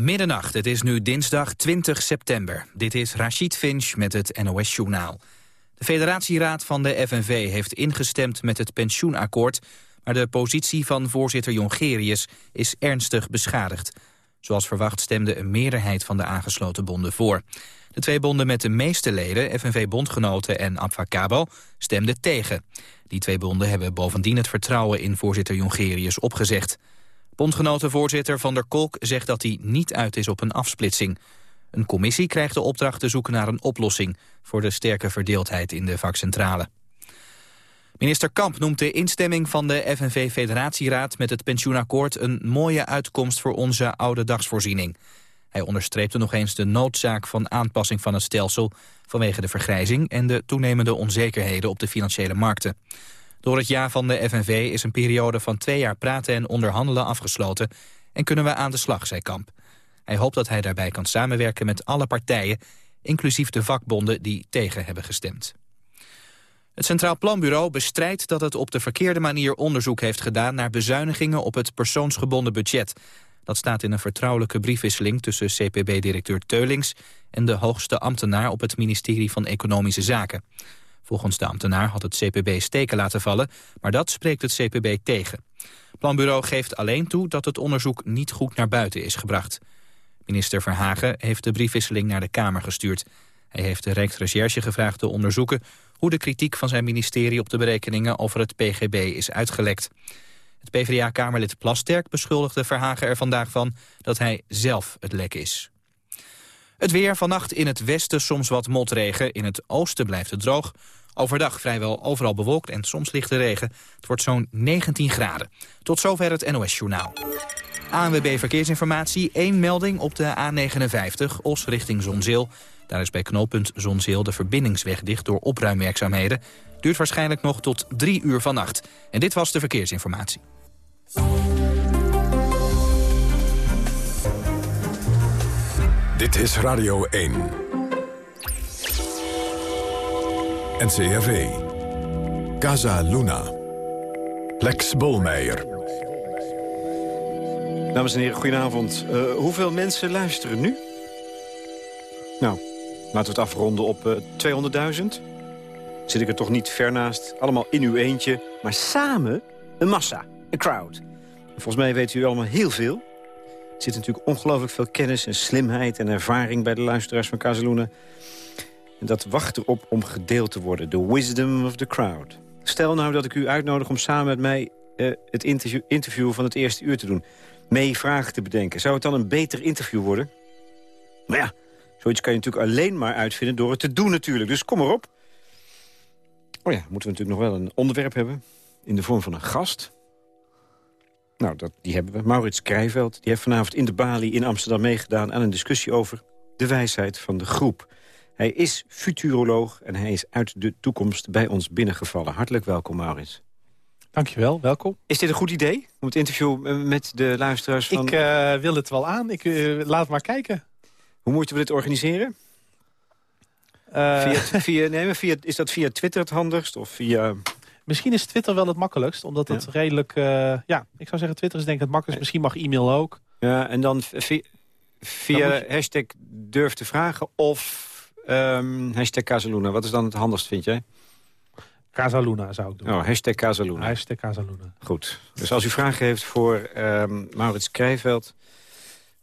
Middernacht, het is nu dinsdag 20 september. Dit is Rachid Finch met het NOS-journaal. De federatieraad van de FNV heeft ingestemd met het pensioenakkoord... maar de positie van voorzitter Jongerius is ernstig beschadigd. Zoals verwacht stemde een meerderheid van de aangesloten bonden voor. De twee bonden met de meeste leden, FNV-bondgenoten en Abfacabo, stemden tegen. Die twee bonden hebben bovendien het vertrouwen in voorzitter Jongerius opgezegd. Bondgenotenvoorzitter Van der Kolk zegt dat hij niet uit is op een afsplitsing. Een commissie krijgt de opdracht te zoeken naar een oplossing... voor de sterke verdeeldheid in de vakcentrale. Minister Kamp noemt de instemming van de FNV-federatieraad... met het pensioenakkoord een mooie uitkomst voor onze oude dagsvoorziening. Hij onderstreepte nog eens de noodzaak van aanpassing van het stelsel... vanwege de vergrijzing en de toenemende onzekerheden op de financiële markten. Door het jaar van de FNV is een periode van twee jaar praten en onderhandelen afgesloten... en kunnen we aan de slag, zei Kamp. Hij hoopt dat hij daarbij kan samenwerken met alle partijen... inclusief de vakbonden die tegen hebben gestemd. Het Centraal Planbureau bestrijdt dat het op de verkeerde manier onderzoek heeft gedaan... naar bezuinigingen op het persoonsgebonden budget. Dat staat in een vertrouwelijke briefwisseling tussen CPB-directeur Teulings... en de hoogste ambtenaar op het ministerie van Economische Zaken. Volgens de ambtenaar had het CPB steken laten vallen, maar dat spreekt het CPB tegen. Planbureau geeft alleen toe dat het onderzoek niet goed naar buiten is gebracht. Minister Verhagen heeft de briefwisseling naar de Kamer gestuurd. Hij heeft de Rijksrecherche gevraagd te onderzoeken hoe de kritiek van zijn ministerie op de berekeningen over het PGB is uitgelekt. Het PvdA-kamerlid Plasterk beschuldigde Verhagen er vandaag van dat hij zelf het lek is. Het weer vannacht in het westen soms wat motregen. In het oosten blijft het droog. Overdag vrijwel overal bewolkt en soms lichte regen. Het wordt zo'n 19 graden. Tot zover het NOS-journaal. ANWB Verkeersinformatie. één melding op de A59, Os richting Zonzeel. Daar is bij knooppunt Zonzeel de verbindingsweg dicht door opruimwerkzaamheden. Duurt waarschijnlijk nog tot drie uur vannacht. En dit was de verkeersinformatie. Dit is Radio 1. NCRV. Casa Luna. Lex Bolmeijer. Dames en heren, goedenavond. Uh, hoeveel mensen luisteren nu? Nou, laten we het afronden op uh, eh, 200.000. Zit ik er toch niet ver naast. Allemaal in uw eentje, maar samen een massa, een crowd. volgens mij weten u allemaal heel veel. Zit natuurlijk ongelooflijk veel kennis en slimheid en ervaring... bij de luisteraars van Casaluna. En dat wacht erop om gedeeld te worden. The wisdom of the crowd. Stel nou dat ik u uitnodig om samen met mij uh, het interview, interview van het eerste uur te doen. Mee vragen te bedenken. Zou het dan een beter interview worden? Maar ja, zoiets kan je natuurlijk alleen maar uitvinden door het te doen natuurlijk. Dus kom erop. Oh ja, moeten we natuurlijk nog wel een onderwerp hebben. In de vorm van een gast. Nou, dat, die hebben we. Maurits Krijveld. Die heeft vanavond in de Bali in Amsterdam meegedaan... aan een discussie over de wijsheid van de groep. Hij is futuroloog en hij is uit de toekomst bij ons binnengevallen. Hartelijk welkom, Maurits. Dankjewel, welkom. Is dit een goed idee om het interview eh, met de luisteraars van... Ik uh, wil het wel aan. Ik uh, laat maar kijken. Hoe moeten we dit organiseren? Uh... Via, via, nee, via, is dat via Twitter het handigst? Of via... Misschien is Twitter wel het makkelijkst, omdat het redelijk... ja, ik zou zeggen Twitter is denk ik het makkelijkst. Misschien mag e-mail ook. Ja, en dan via, via hashtag durf te vragen of Um, hashtag Casaluna. Wat is dan het handigst, vind jij? Casaluna zou ik doen. Oh, hashtag Casaluna. Hashtag Casaluna. Goed. Dus als u vragen heeft voor um, Maurits Krijveld...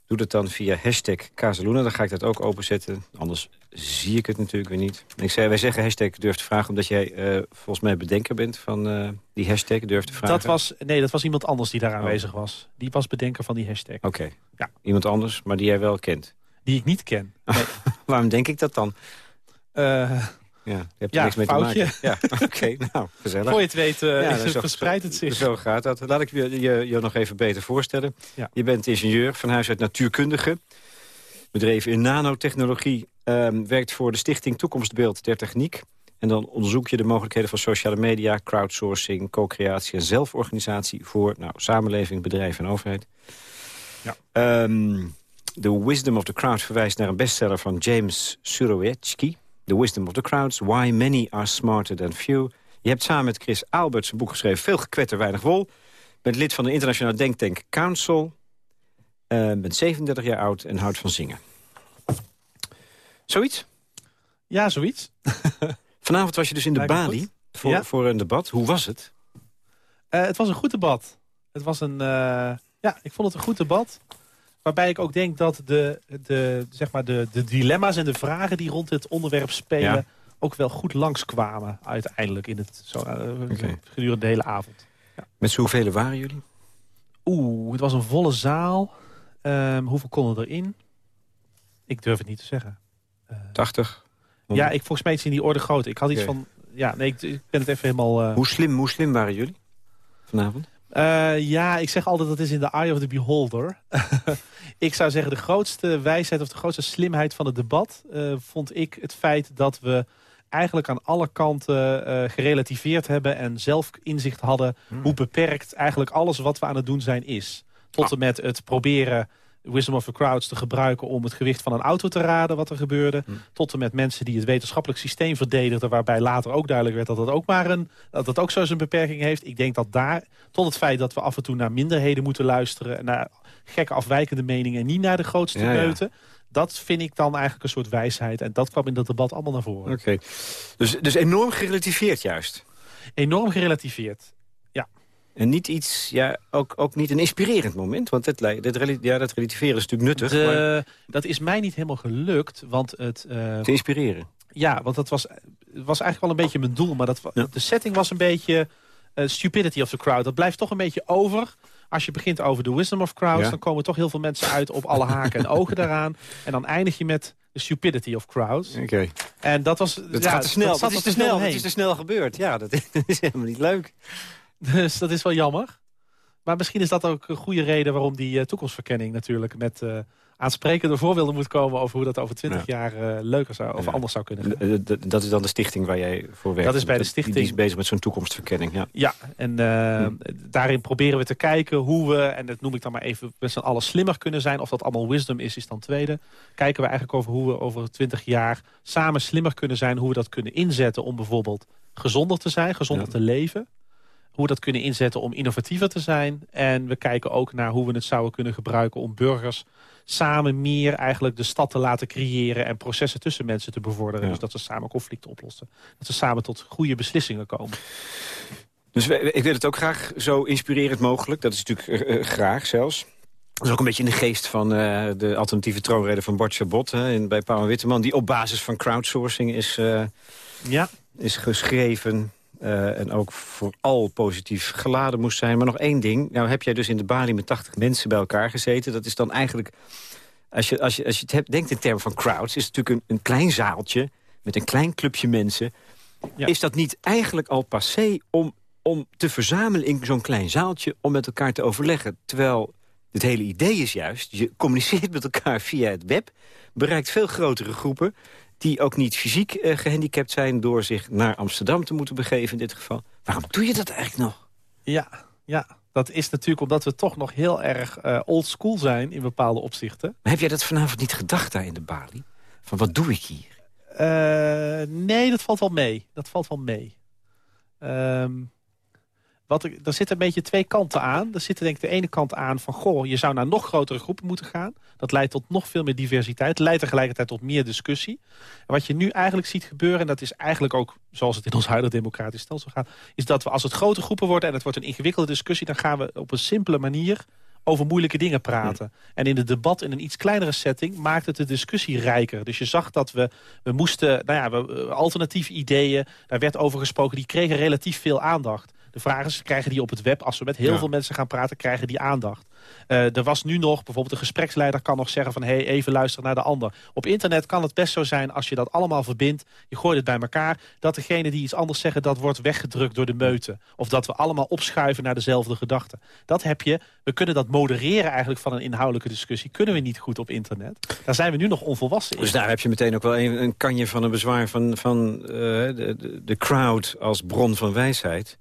doe dat dan via hashtag Casaluna. Dan ga ik dat ook openzetten. Anders zie ik het natuurlijk weer niet. Ik zei, wij zeggen hashtag durf te vragen... omdat jij uh, volgens mij bedenker bent van uh, die hashtag durf te vragen. Dat was, nee, dat was iemand anders die daar oh. aanwezig was. Die was bedenker van die hashtag. Oké. Ja. Iemand anders, maar die jij wel kent. Die ik niet ken. Nee. Waarom denk ik dat dan? Uh, ja, je hebt er niks mee foutje. te maken. Ja, oké, nou, gezellig. Voor je het weet uh, ja, het verspreidt het zich. Zo gaat dat. Laat ik je, je, je nog even beter voorstellen. Ja. Je bent ingenieur, van huis uit natuurkundige. Bedreven in nanotechnologie. Um, werkt voor de stichting Toekomstbeeld der Techniek. En dan onderzoek je de mogelijkheden van sociale media, crowdsourcing, co-creatie en zelforganisatie voor nou, samenleving, bedrijf en overheid. Ja. Um, The Wisdom of the Crowd verwijst naar een bestseller van James Surowiecki. The Wisdom of the Crowds, Why Many Are Smarter Than Few. Je hebt samen met Chris Alberts een boek geschreven, Veel gekwetter, weinig wol. Bent lid van de internationale denktank Council. Uh, bent 37 jaar oud en houdt van zingen. Zoiets? Ja, zoiets. Vanavond was je dus in de Bali voor, voor een debat. Hoe was het? Uh, het was een goed debat. Het was een, uh, ja, ik vond het een goed debat. Waarbij ik ook denk dat de, de, zeg maar de, de dilemma's en de vragen die rond het onderwerp spelen... ook wel goed langskwamen uiteindelijk in het, zo, uh, gedurende de hele avond. Ja. Met z'n hoeveel waren jullie? Oeh, het was een volle zaal. Um, hoeveel konden erin? Ik durf het niet te zeggen. 80? Ja, ik, volgens mij is in die orde groot. Ik had iets van... Ja, nee, ik, ik, ben het even helemaal... Uh... Hoe, slim, hoe slim waren jullie vanavond? Uh, ja, ik zeg altijd dat is in the eye of the beholder. ik zou zeggen de grootste wijsheid of de grootste slimheid van het debat... Uh, vond ik het feit dat we eigenlijk aan alle kanten uh, gerelativeerd hebben... en zelf inzicht hadden hmm. hoe beperkt eigenlijk alles wat we aan het doen zijn is. Tot ah. en met het proberen wisdom of the crowds te gebruiken om het gewicht van een auto te raden wat er gebeurde. Hm. Tot en met mensen die het wetenschappelijk systeem verdedigden, waarbij later ook duidelijk werd dat het ook maar een, dat het ook zo zijn beperking heeft. Ik denk dat daar, tot het feit dat we af en toe naar minderheden moeten luisteren, naar gekke afwijkende meningen en niet naar de grootste ja, Dat vind ik dan eigenlijk een soort wijsheid. En dat kwam in dat debat allemaal naar voren. Oké, dus, dus enorm gerelativeerd juist? Enorm gerelativeerd. En niet iets, ja, ook, ook niet een inspirerend moment. Want dit, dit, ja, dat relativeren is natuurlijk nuttig. maar... Dat is mij niet helemaal gelukt. Want het, uh... Te inspireren? Ja, want dat was, was eigenlijk wel een beetje mijn doel. Maar dat, de setting was een beetje uh, stupidity of the crowd. Dat blijft toch een beetje over. Als je begint over de wisdom of crowds... dan komen toch heel veel mensen uit op alle haken en ogen daaraan. En dan eindig je met de stupidity of crowds. Oké. En dat was... Dat ja, gaat te snel. Dat, is te snel. Het is te snel gebeurd. Ja, dat dat is helemaal niet leuk. Dus dat is wel jammer. Maar misschien is dat ook een goede reden waarom die uh, toekomstverkenning natuurlijk met uh, aansprekende voorbeelden moet komen over hoe dat over twintig jaar uh, leuker zou of anders zou kunnen gaan. Dat is dan de stichting waar jij voor werkt? Dat is bij de stichting. Die, is bezig met zo'n toekomstverkenning, ja. Ja, en hm. daarin proberen we te kijken hoe we, en dat noem ik dan maar even, met z'n allen slimmer kunnen zijn. Of dat allemaal wisdom is, is dan tweede. Kijken we eigenlijk over hoe we over twintig jaar samen slimmer kunnen zijn. Hoe we dat kunnen inzetten om bijvoorbeeld gezonder te zijn, gezonder te leven hoe we dat kunnen inzetten om innovatiever te zijn. En we kijken ook naar hoe we het zouden kunnen gebruiken om burgers samen meer eigenlijk de stad te laten creëren en processen tussen mensen te bevorderen. Dus dat ze samen conflicten oplossen. Dat ze samen tot goede beslissingen komen. Dus ik wil het ook graag zo inspirerend mogelijk. Dat is natuurlijk uh, graag zelfs. Dat is ook een beetje in de geest van uh, de alternatieve troonrede van Bart Chabot... Hè, bij Paul Witteman, die op basis van crowdsourcing is, uh, ja. is geschreven. Uh, en ook vooral positief geladen moest zijn. Maar nog één ding. Nou heb jij dus in de Bali met 80 mensen bij elkaar gezeten. Dat is dan eigenlijk... Als je, als je, als je het hebt, denkt in termen van crowds... is het natuurlijk een, een klein zaaltje met een klein clubje mensen. Is dat niet eigenlijk al passé om, om te verzamelen in zo'n klein zaaltje... om met elkaar te overleggen? Terwijl het hele idee is juist... je communiceert met elkaar via het web... bereikt veel grotere groepen die ook niet fysiek uh, gehandicapt zijn... door zich naar Amsterdam te moeten begeven in dit geval. Waarom doe je dat eigenlijk nog? Ja, ja. dat is natuurlijk omdat we toch nog heel erg uh, old school zijn... in bepaalde opzichten. Maar heb jij dat vanavond niet gedacht daar in de Bali? Van wat doe ik hier? Uh, nee, dat valt wel mee. Dat valt wel mee. Um, wat er, er zitten een beetje twee kanten aan. Er zit denk ik de ene kant aan van... goh, je zou naar nog grotere groepen moeten gaan. Dat leidt tot nog veel meer diversiteit. Leidt tegelijkertijd tot meer discussie. En wat je nu eigenlijk ziet gebeuren... en dat is eigenlijk ook zoals het in ons huidige democratisch stelsel gaat... is dat we als het grote groepen worden en het wordt een ingewikkelde discussie... dan gaan we op een simpele manier over moeilijke dingen praten. En in het debat in een iets kleinere setting maakt het de discussie rijker. Dus je zag dat we, we moesten, nou ja, we, alternatieve ideeën, daar werd over gesproken, die kregen relatief veel aandacht. De vraag is, krijgen die op het web, als we met heel veel mensen gaan praten, krijgen die aandacht? Uh, er was nu nog, bijvoorbeeld de gespreksleider kan nog zeggen van... hé, hey, even luisteren naar de ander. Op internet kan het best zo zijn, als je dat allemaal verbindt... je gooit het bij elkaar, dat degene die iets anders zeggen... dat wordt weggedrukt door de meute. Of dat we allemaal opschuiven naar dezelfde gedachten. Dat heb je, we kunnen dat modereren eigenlijk van een inhoudelijke discussie... kunnen we niet goed op internet. Daar zijn we nu nog onvolwassen in. Dus daar heb je meteen ook wel een, een kanje van een bezwaar van, van uh, de, de, de crowd als bron van wijsheid...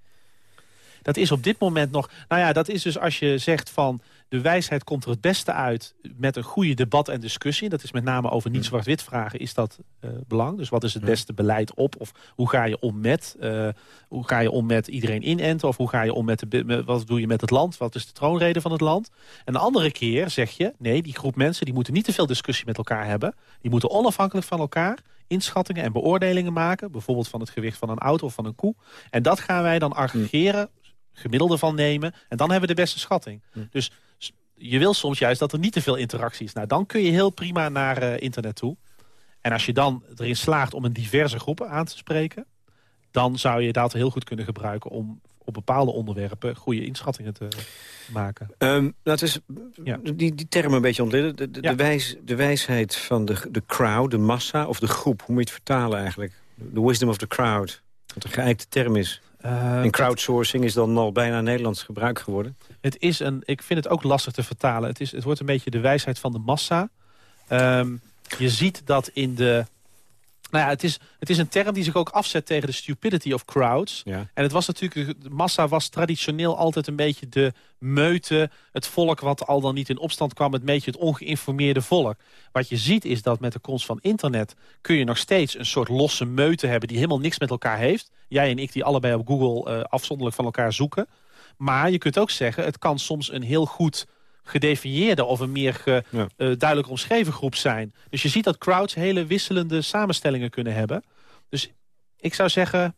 Dat is op dit moment nog... Nou ja, dat is dus als je zegt van... de wijsheid komt er het beste uit met een goede debat en discussie. Dat is met name over niet zwart-wit vragen is dat uh, belang. Dus wat is het beste beleid op? Of hoe ga je om met? Uh, hoe ga je om met iedereen inenten? Of hoe ga je om met, de, met, wat doe je met het land? Wat is de troonrede van het land? En de andere keer zeg je, nee, die groep mensen die moeten niet te veel discussie met elkaar hebben. Die moeten onafhankelijk van elkaar inschattingen en beoordelingen maken. Bijvoorbeeld van het gewicht van een auto of van een koe. En dat gaan wij dan aggregeren, gemiddelde van nemen. En dan hebben we de beste schatting. Dus je wil soms juist dat er niet te veel interactie is. Nou, dan kun je heel prima naar uh, internet toe. En als je dan erin slaagt om een diverse groepen aan te spreken... dan zou je dat heel goed kunnen gebruiken om op bepaalde onderwerpen goede inschattingen te maken. Um, nou, is ja. die, die term een beetje ontleden. De, de, de, wijs, de wijsheid van de, de crowd, de massa of de groep. Hoe moet je het vertalen eigenlijk? The wisdom of the crowd. Wat een geëikte term is. Uh, en crowdsourcing is dan al bijna Nederlands gebruik geworden. Het is een, ik vind het ook lastig te vertalen. Het, is, het wordt een beetje de wijsheid van de massa. Um, je ziet dat in de nou ja, het is, het is een term die zich ook afzet tegen de stupidity of crowds. Ja. En het was natuurlijk, de massa was traditioneel altijd een beetje de meute, het volk wat al dan niet in opstand kwam, het beetje het ongeïnformeerde volk. Wat je ziet is dat met de komst van internet kun je nog steeds een soort losse meute hebben die helemaal niks met elkaar heeft. Jij en ik die allebei op Google uh, afzonderlijk van elkaar zoeken. Maar je kunt ook zeggen, het kan soms een heel goed gedefinieerde of een meer ge, ja. uh, duidelijk omschreven groep zijn. Dus je ziet dat crowds hele wisselende samenstellingen kunnen hebben. Dus ik zou zeggen,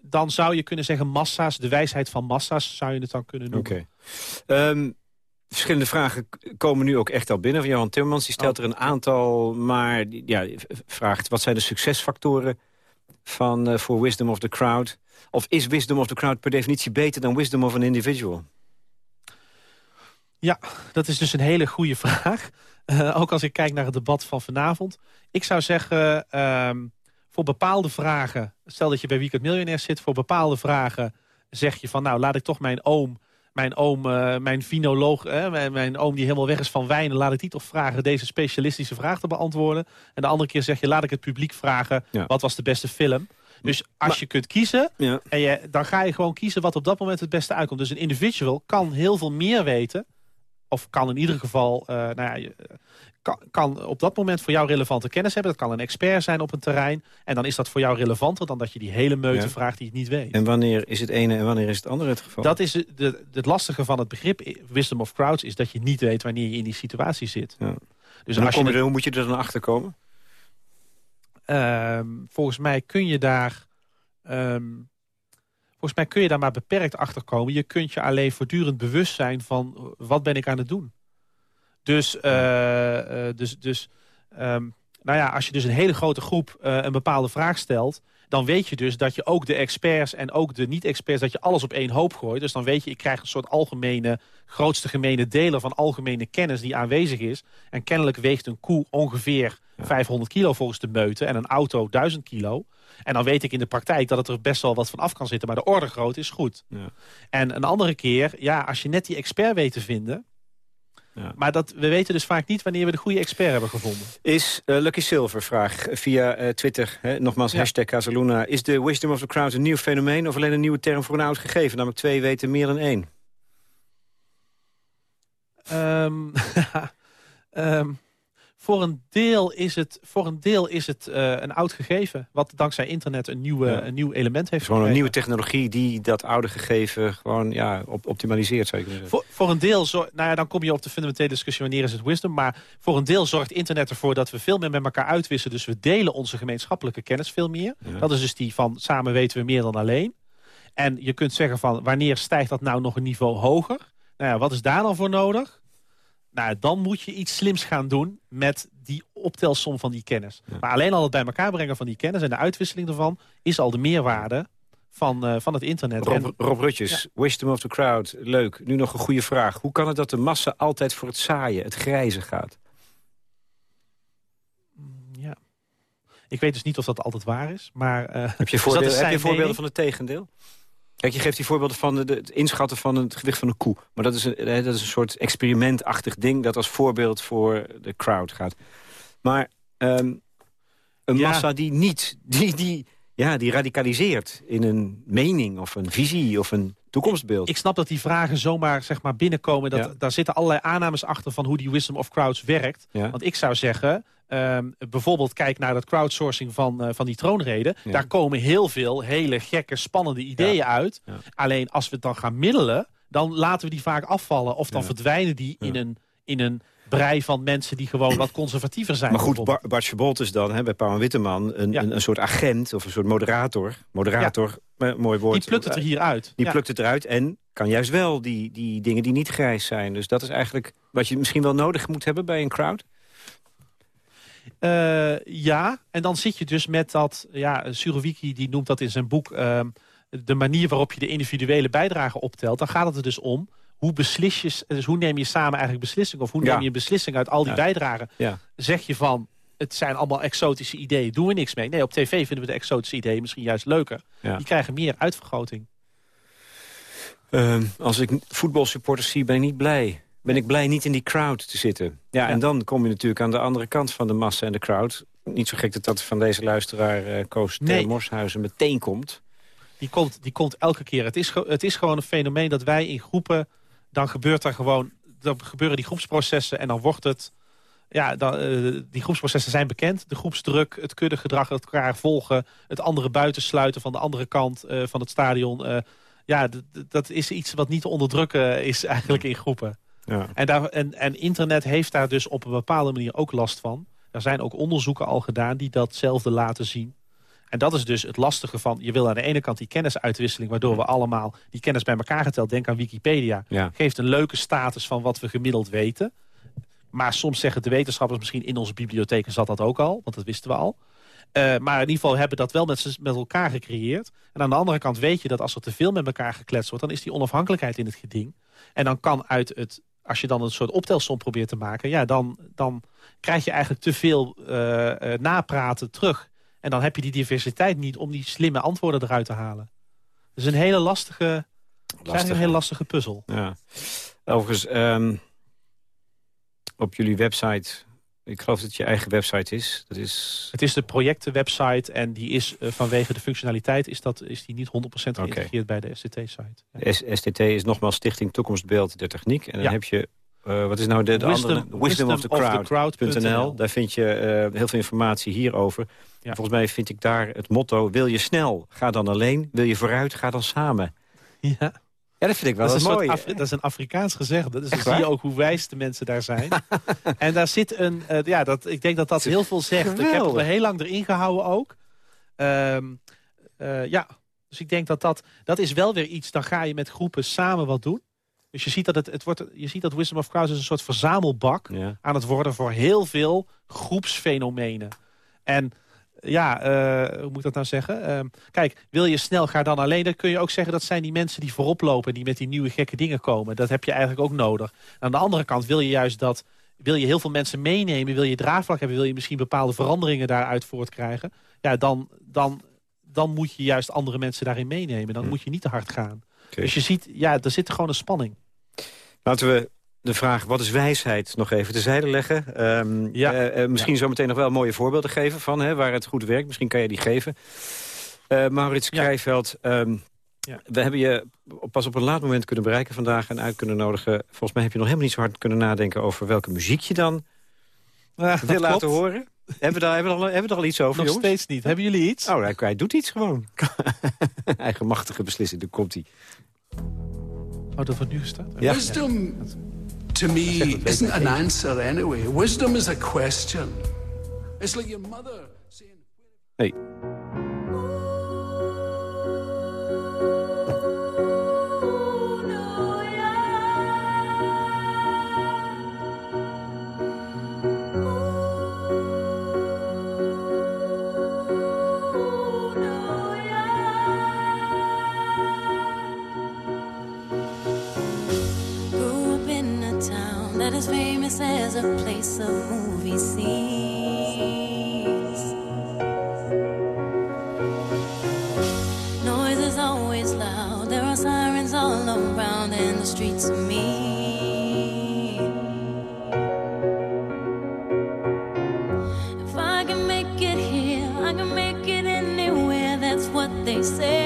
dan zou je kunnen zeggen massa's, de wijsheid van massa's zou je het dan kunnen noemen. Okay. Um, verschillende vragen komen nu ook echt al binnen. Van Johan Timmermans die stelt oh. er een aantal, maar ja, vraagt wat zijn de succesfactoren van uh, voor wisdom of the crowd? Of is wisdom of the crowd per definitie beter dan wisdom of an individual? Ja, dat is dus een hele goede vraag. Uh, ook als ik kijk naar het debat van vanavond. Ik zou zeggen, um, voor bepaalde vragen... stel dat je bij Weekend Miljonair zit... voor bepaalde vragen zeg je van... nou, laat ik toch mijn oom, mijn oom, uh, mijn vinoloog... Uh, mijn, mijn, oom die helemaal weg is van wijnen... laat ik die toch vragen deze specialistische vraag te beantwoorden. En de andere keer zeg je, laat ik het publiek vragen... Ja. wat was de beste film... Dus als maar, je kunt kiezen, ja. en je, dan ga je gewoon kiezen wat op dat moment het beste uitkomt. Dus een individual kan heel veel meer weten of kan in ieder geval, uh, nou ja, kan, kan, op dat moment voor jou relevante kennis hebben. Dat kan een expert zijn op een terrein. En dan is dat voor jou relevanter dan dat je die hele meute ja. vraagt die je niet weet. En wanneer is het ene en wanneer is het andere het geval? Dat is de, het lastige van het begrip wisdom of crowds... is dat je niet weet wanneer je in die situatie zit. Ja. Dus als je er, hoe moet je er dan achter komen? Uh, volgens mij kun je daar... Um, Volgens mij kun je daar maar beperkt achter komen. Je kunt je alleen voortdurend bewust zijn van uh, wat ben ik aan het doen. Dus, uh, uh, dus, dus um, nou ja, als je dus een hele grote groep een bepaalde vraag stelt... dan weet je dus dat je ook de experts en ook de niet-experts... dat je alles op één hoop gooit. Dus dan weet je, ik krijg een soort algemene... grootste gemene deler van algemene kennis die aanwezig is. En kennelijk weegt een koe ongeveer 500 kilo volgens de meute... en een auto 1000 kilo. En dan weet ik in de praktijk dat het er best wel wat van af kan zitten. Maar de orde groot is goed. Ja. En een andere keer, ja, als je net die expert weet te vinden... Ja. Maar dat, we weten dus vaak niet wanneer we de goede expert hebben gevonden. Is uh, Lucky Silver, vraag via uh, Twitter, hè, nogmaals ja. hashtag Casaluna... is de wisdom of the crowd een nieuw fenomeen... of alleen een nieuwe term voor een oud gegeven? Namelijk twee weten meer dan één. Um, um, voor een deel is het, voor een, deel is het uh, een oud gegeven. Wat dankzij internet een, nieuwe, ja. een nieuw element heeft Gewoon een nieuwe technologie die dat oude gegeven gewoon ja, op, optimaliseert. Zou ik zeggen. Voor, voor een deel, zo, nou ja, dan kom je op de fundamentele discussie wanneer is het wisdom. Maar voor een deel zorgt internet ervoor dat we veel meer met elkaar uitwisselen. Dus we delen onze gemeenschappelijke kennis veel meer. Ja. Dat is dus die van samen weten we meer dan alleen. En je kunt zeggen van wanneer stijgt dat nou nog een niveau hoger? Nou ja, wat is daar dan voor nodig? Nou, dan moet je iets slims gaan doen met die optelsom van die kennis. Ja. Maar alleen al het bij elkaar brengen van die kennis en de uitwisseling ervan... is al de meerwaarde van, uh, van het internet. Rob, en, Rob Rutjes, ja. wisdom of the crowd, leuk. Nu nog een goede vraag. Hoe kan het dat de massa altijd voor het saaien, het grijze gaat? Ja. Ik weet dus niet of dat altijd waar is. Maar, uh, heb je, voordeel, heb je voorbeelden van het tegendeel? Kijk, je geeft die voorbeelden van de, het inschatten van het gewicht van een koe. Maar dat is een, dat is een soort experimentachtig ding... dat als voorbeeld voor de crowd gaat. Maar um, een ja. massa die niet... Die, die, ja, die radicaliseert in een mening of een visie of een toekomstbeeld. Ik snap dat die vragen zomaar zeg maar, binnenkomen. Dat, Ja. Daar zitten allerlei aannames achter van hoe die wisdom of crowds werkt. Ja. Want ik zou zeggen, ehm, bijvoorbeeld kijk naar dat crowdsourcing van, eh, van die troonrede. Ja. Daar komen heel veel hele gekke, spannende ideeën uit. Ja. Alleen als we het dan gaan middelen, dan laten we die vaak afvallen. Of dan verdwijnen die in, een, in een brei van mensen die gewoon wat conservatiever zijn. Maar goed, bijvoorbeeld. Bar Bart Schabot is dan hè, bij Pauw en Witteman een, Ja. een, een soort agent of een soort moderator. Moderator, mooi woord. die plukt het er hier uit. Die Ja. plukt het eruit en kan juist wel die, die dingen die niet grijs zijn. Dus dat is eigenlijk wat je misschien wel nodig moet hebben bij een crowd. Eh, ja, en dan zit je dus met dat... Ja, Suroviki die noemt dat in zijn boek... ehm, de manier waarop je de individuele bijdrage optelt. Dan gaat het er dus om... Hoe, beslis je, dus hoe neem je samen eigenlijk beslissingen? Of hoe neem je beslissing uit al die bijdragen? Zeg je van, het zijn allemaal exotische ideeën. Doen we niks mee. Nee, op tv vinden we de exotische ideeën misschien juist leuker. Die krijgen meer uitvergroting. Ehm, als ik voetbalsupporters zie, ben ik niet blij. Ben ik blij niet in die crowd te zitten. Ja, en dan kom je natuurlijk aan de andere kant van de massa en de crowd. Niet zo gek dat dat van deze luisteraar eh Koos Nee. Morshuizen meteen komt. Die komt, die komt elke keer. Het is, het is gewoon een fenomeen dat wij in groepen... dan gebeurt er gewoon... dan gebeuren die groepsprocessen en dan wordt het... Ja, dan, eh, die groepsprocessen zijn bekend. De groepsdruk, het kuddegedrag, het elkaar volgen... het andere buitensluiten van de andere kant eh, van het stadion. eh, ja, dat is iets wat niet te onderdrukken is eigenlijk in groepen. Ja. En, daar, en, en internet heeft daar dus op een bepaalde manier ook last van. Er zijn ook onderzoeken al gedaan die datzelfde laten zien. En dat is dus het lastige van... je wil aan de ene kant die kennisuitwisseling... waardoor we allemaal die kennis bij elkaar geteld... denk aan Wikipedia... Ja. geeft een leuke status van wat we gemiddeld weten. Maar soms zeggen de wetenschappers... misschien in onze bibliotheken zat dat ook al, want dat wisten we al. Eh, maar in ieder geval hebben dat wel met, met elkaar gecreëerd. En aan de andere kant weet je dat als er te veel met elkaar gekletst wordt... dan is die onafhankelijkheid in het geding. En dan kan uit het... Als je dan een soort optelsom probeert te maken... Ja, dan, dan krijg je eigenlijk te veel eh, eh, napraten terug. En dan heb je die diversiteit niet om die slimme antwoorden eruit te halen. Dus een hele lastige, het is eigenlijk een hele lastige puzzel. Ja. Overigens, ehm, op jullie website... Ik geloof dat het je eigen website is. Dat is... Het is de projectenwebsite en die is eh, vanwege de functionaliteit... is, dat, is die niet 100% geïntegreerd bij de STT-site. Ja. STT is nogmaals Stichting Toekomstbeeld der Techniek. En dan Ja. heb je... eh, wat is nou de, de andere? Wisdom of the Crowd. crowd.nl. Daar vind je eh, heel veel informatie hierover. Ja. Volgens mij vind ik daar het motto... wil je snel, ga dan alleen. Wil je vooruit, ga dan samen. Ja. Ja, dat vind ik wel Dat is, een mooi. dat is een Afrikaans gezegde. Dus dan zie je ook hoe wijs de mensen daar zijn. en daar zit een... eh, ja, dat, ik denk dat dat heel veel zegt. Ik heb het er heel lang erin gehouden ook. Ehm, eh, ja, dus ik denk dat dat... Dat is wel weer iets, dan ga je met groepen samen wat doen. Dus je ziet dat, het, het wordt, je ziet dat Wisdom of Crowds is een soort verzamelbak Ja. aan het worden voor heel veel groepsfenomenen. En ja, eh, hoe moet ik dat nou zeggen? Ehm, kijk, wil je snel, ga dan alleen. Dan kun je ook zeggen dat zijn die mensen die voorop lopen... die met die nieuwe gekke dingen komen. Dat heb je eigenlijk ook nodig. Aan de andere kant wil je juist dat... wil je heel veel mensen meenemen, wil je draagvlak hebben... wil je misschien bepaalde veranderingen daaruit voortkrijgen... ja, dan, dan, dan moet je juist andere mensen daarin meenemen. Dan Hm. moet je niet te hard gaan. Dus je ziet, ja, er zit gewoon een spanning. Laten we de vraag wat is wijsheid nog even terzijde leggen. Ehm, Ja. eh, eh, misschien zometeen nog wel mooie voorbeelden geven van hè, waar het goed werkt. Misschien kan je die geven. Eh, Maurits Ja. Krijveld, ehm, Ja. we hebben je pas op een laat moment kunnen bereiken vandaag... en uit kunnen nodigen. Volgens mij heb je nog helemaal niet zo hard kunnen nadenken... over welke muziek je dan Ja, wil laten horen. Hebben we, daar, hebben, we al, hebben we er al iets over, Nog jongens? steeds niet. Hebben jullie iets? Oh, hij, hij doet iets gewoon. Eigenmachtige beslissing, daar komt hij. Oh, dat wordt nu gestart? Ja. Wisdom, to me, isn't an answer anyway. Wisdom is a question. It's like your mother saying. Hey. Is famous as a place of movie scenes. Noise is always loud, there are sirens all around, and the streets are mean. If I can make it here, I can make it anywhere that's what they say.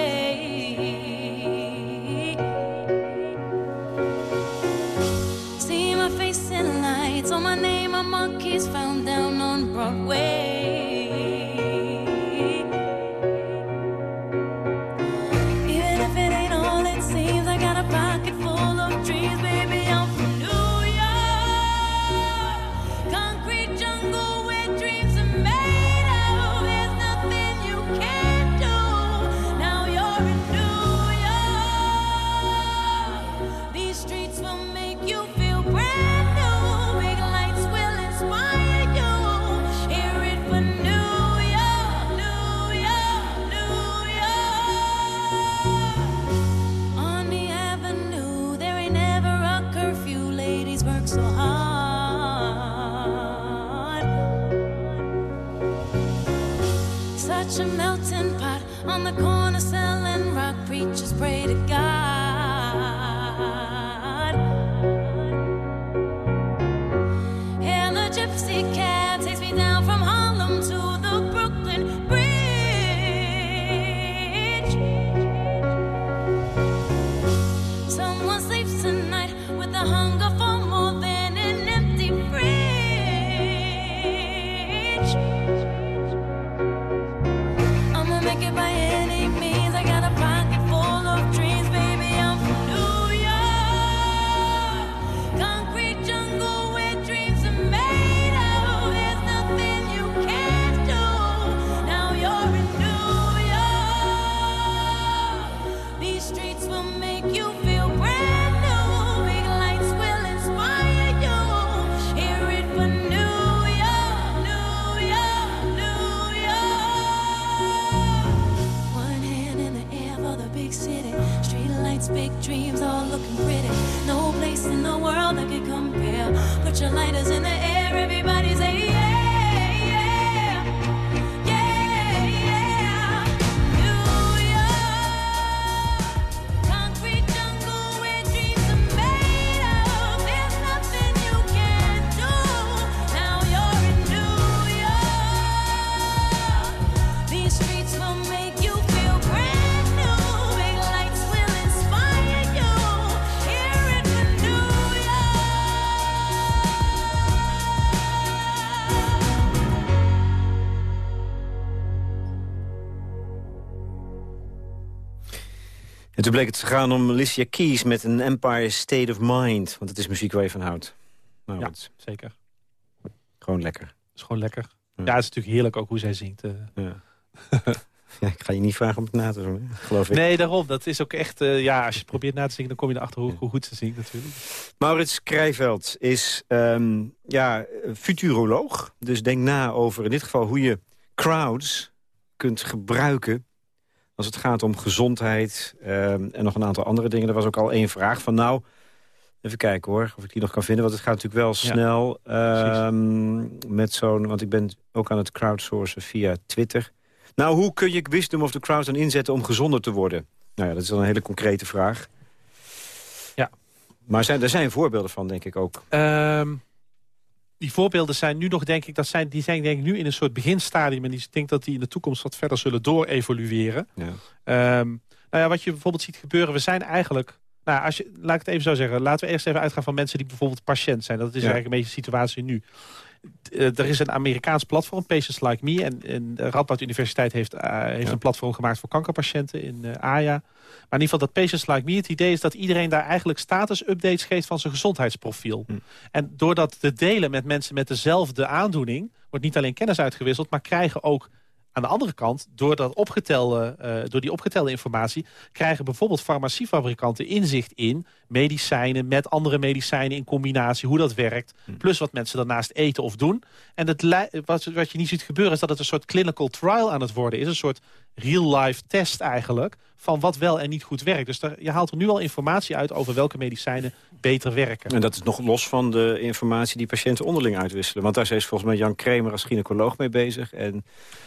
Bleek het te gaan om Alicia Keys met een Empire State of Mind. Want het is muziek waar je van houdt. Nou, Ja, het is zeker. gewoon lekker. Dat is gewoon lekker. Ja. Ja, het is natuurlijk heerlijk ook hoe zij zingt. eh. Ja. ja, ik ga je niet vragen om het na te doen, geloof ik. Nee, daarom. Dat is ook echt... eh, ja, als je het probeert na te zingen, dan kom je erachter hoe, hoe goed ze zingt natuurlijk. Maurits Krijveld is ehm, ja, futuroloog. Dus denk na over in dit geval hoe je crowds kunt gebruiken... als het gaat om gezondheid ehm, en nog een aantal andere dingen. Er was ook al één vraag van nou... Even kijken hoor, of ik die nog kan vinden. Want het gaat natuurlijk wel snel ehm, met zo'n... Want ik ben ook aan het crowdsourcen via Twitter. Nou, hoe kun je Wisdom of the Crowd dan inzetten om gezonder te worden? Nou ja, dat is dan een hele concrete vraag. Ja. Maar zijn, er zijn voorbeelden van, denk ik ook. Ehm, die voorbeelden zijn nu nog, denk ik, dat zijn, die zijn denk ik nu in een soort beginstadium. En die, ik denk dat die in de toekomst wat verder zullen doorevolueren. Ja. Ehm, nou ja, wat je bijvoorbeeld ziet gebeuren, we zijn eigenlijk... Nou, als je, laat ik het even zo zeggen. Laten we eerst even uitgaan van mensen die bijvoorbeeld patiënt zijn. Dat is eigenlijk een beetje de situatie nu. Eh, er is een Amerikaans platform, Patients Like Me. En, en de Radboud Universiteit heeft, eh, heeft Ja. een platform gemaakt voor kankerpatiënten in eh AJA. Maar in ieder geval dat Patients Like Me, het idee is dat iedereen daar eigenlijk status-updates geeft van zijn gezondheidsprofiel. Hm. En door dat te delen met mensen met dezelfde aandoening, wordt niet alleen kennis uitgewisseld, maar krijgen ook aan de andere kant, door, dat opgetelde, door die opgetelde informatie... krijgen bijvoorbeeld farmaciefabrikanten inzicht in medicijnen... met andere medicijnen in combinatie, hoe dat werkt. Plus wat mensen daarnaast eten of doen. En het, wat, wat je niet ziet gebeuren is dat het een soort clinical trial aan het worden is. Een soort real-life test eigenlijk van wat wel en niet goed werkt. Dus daar, je haalt er nu al informatie uit over welke medicijnen beter werken. En dat is nog los van de informatie die patiënten onderling uitwisselen. Want daar is volgens mij Jan Kramer als gynaecoloog mee bezig. En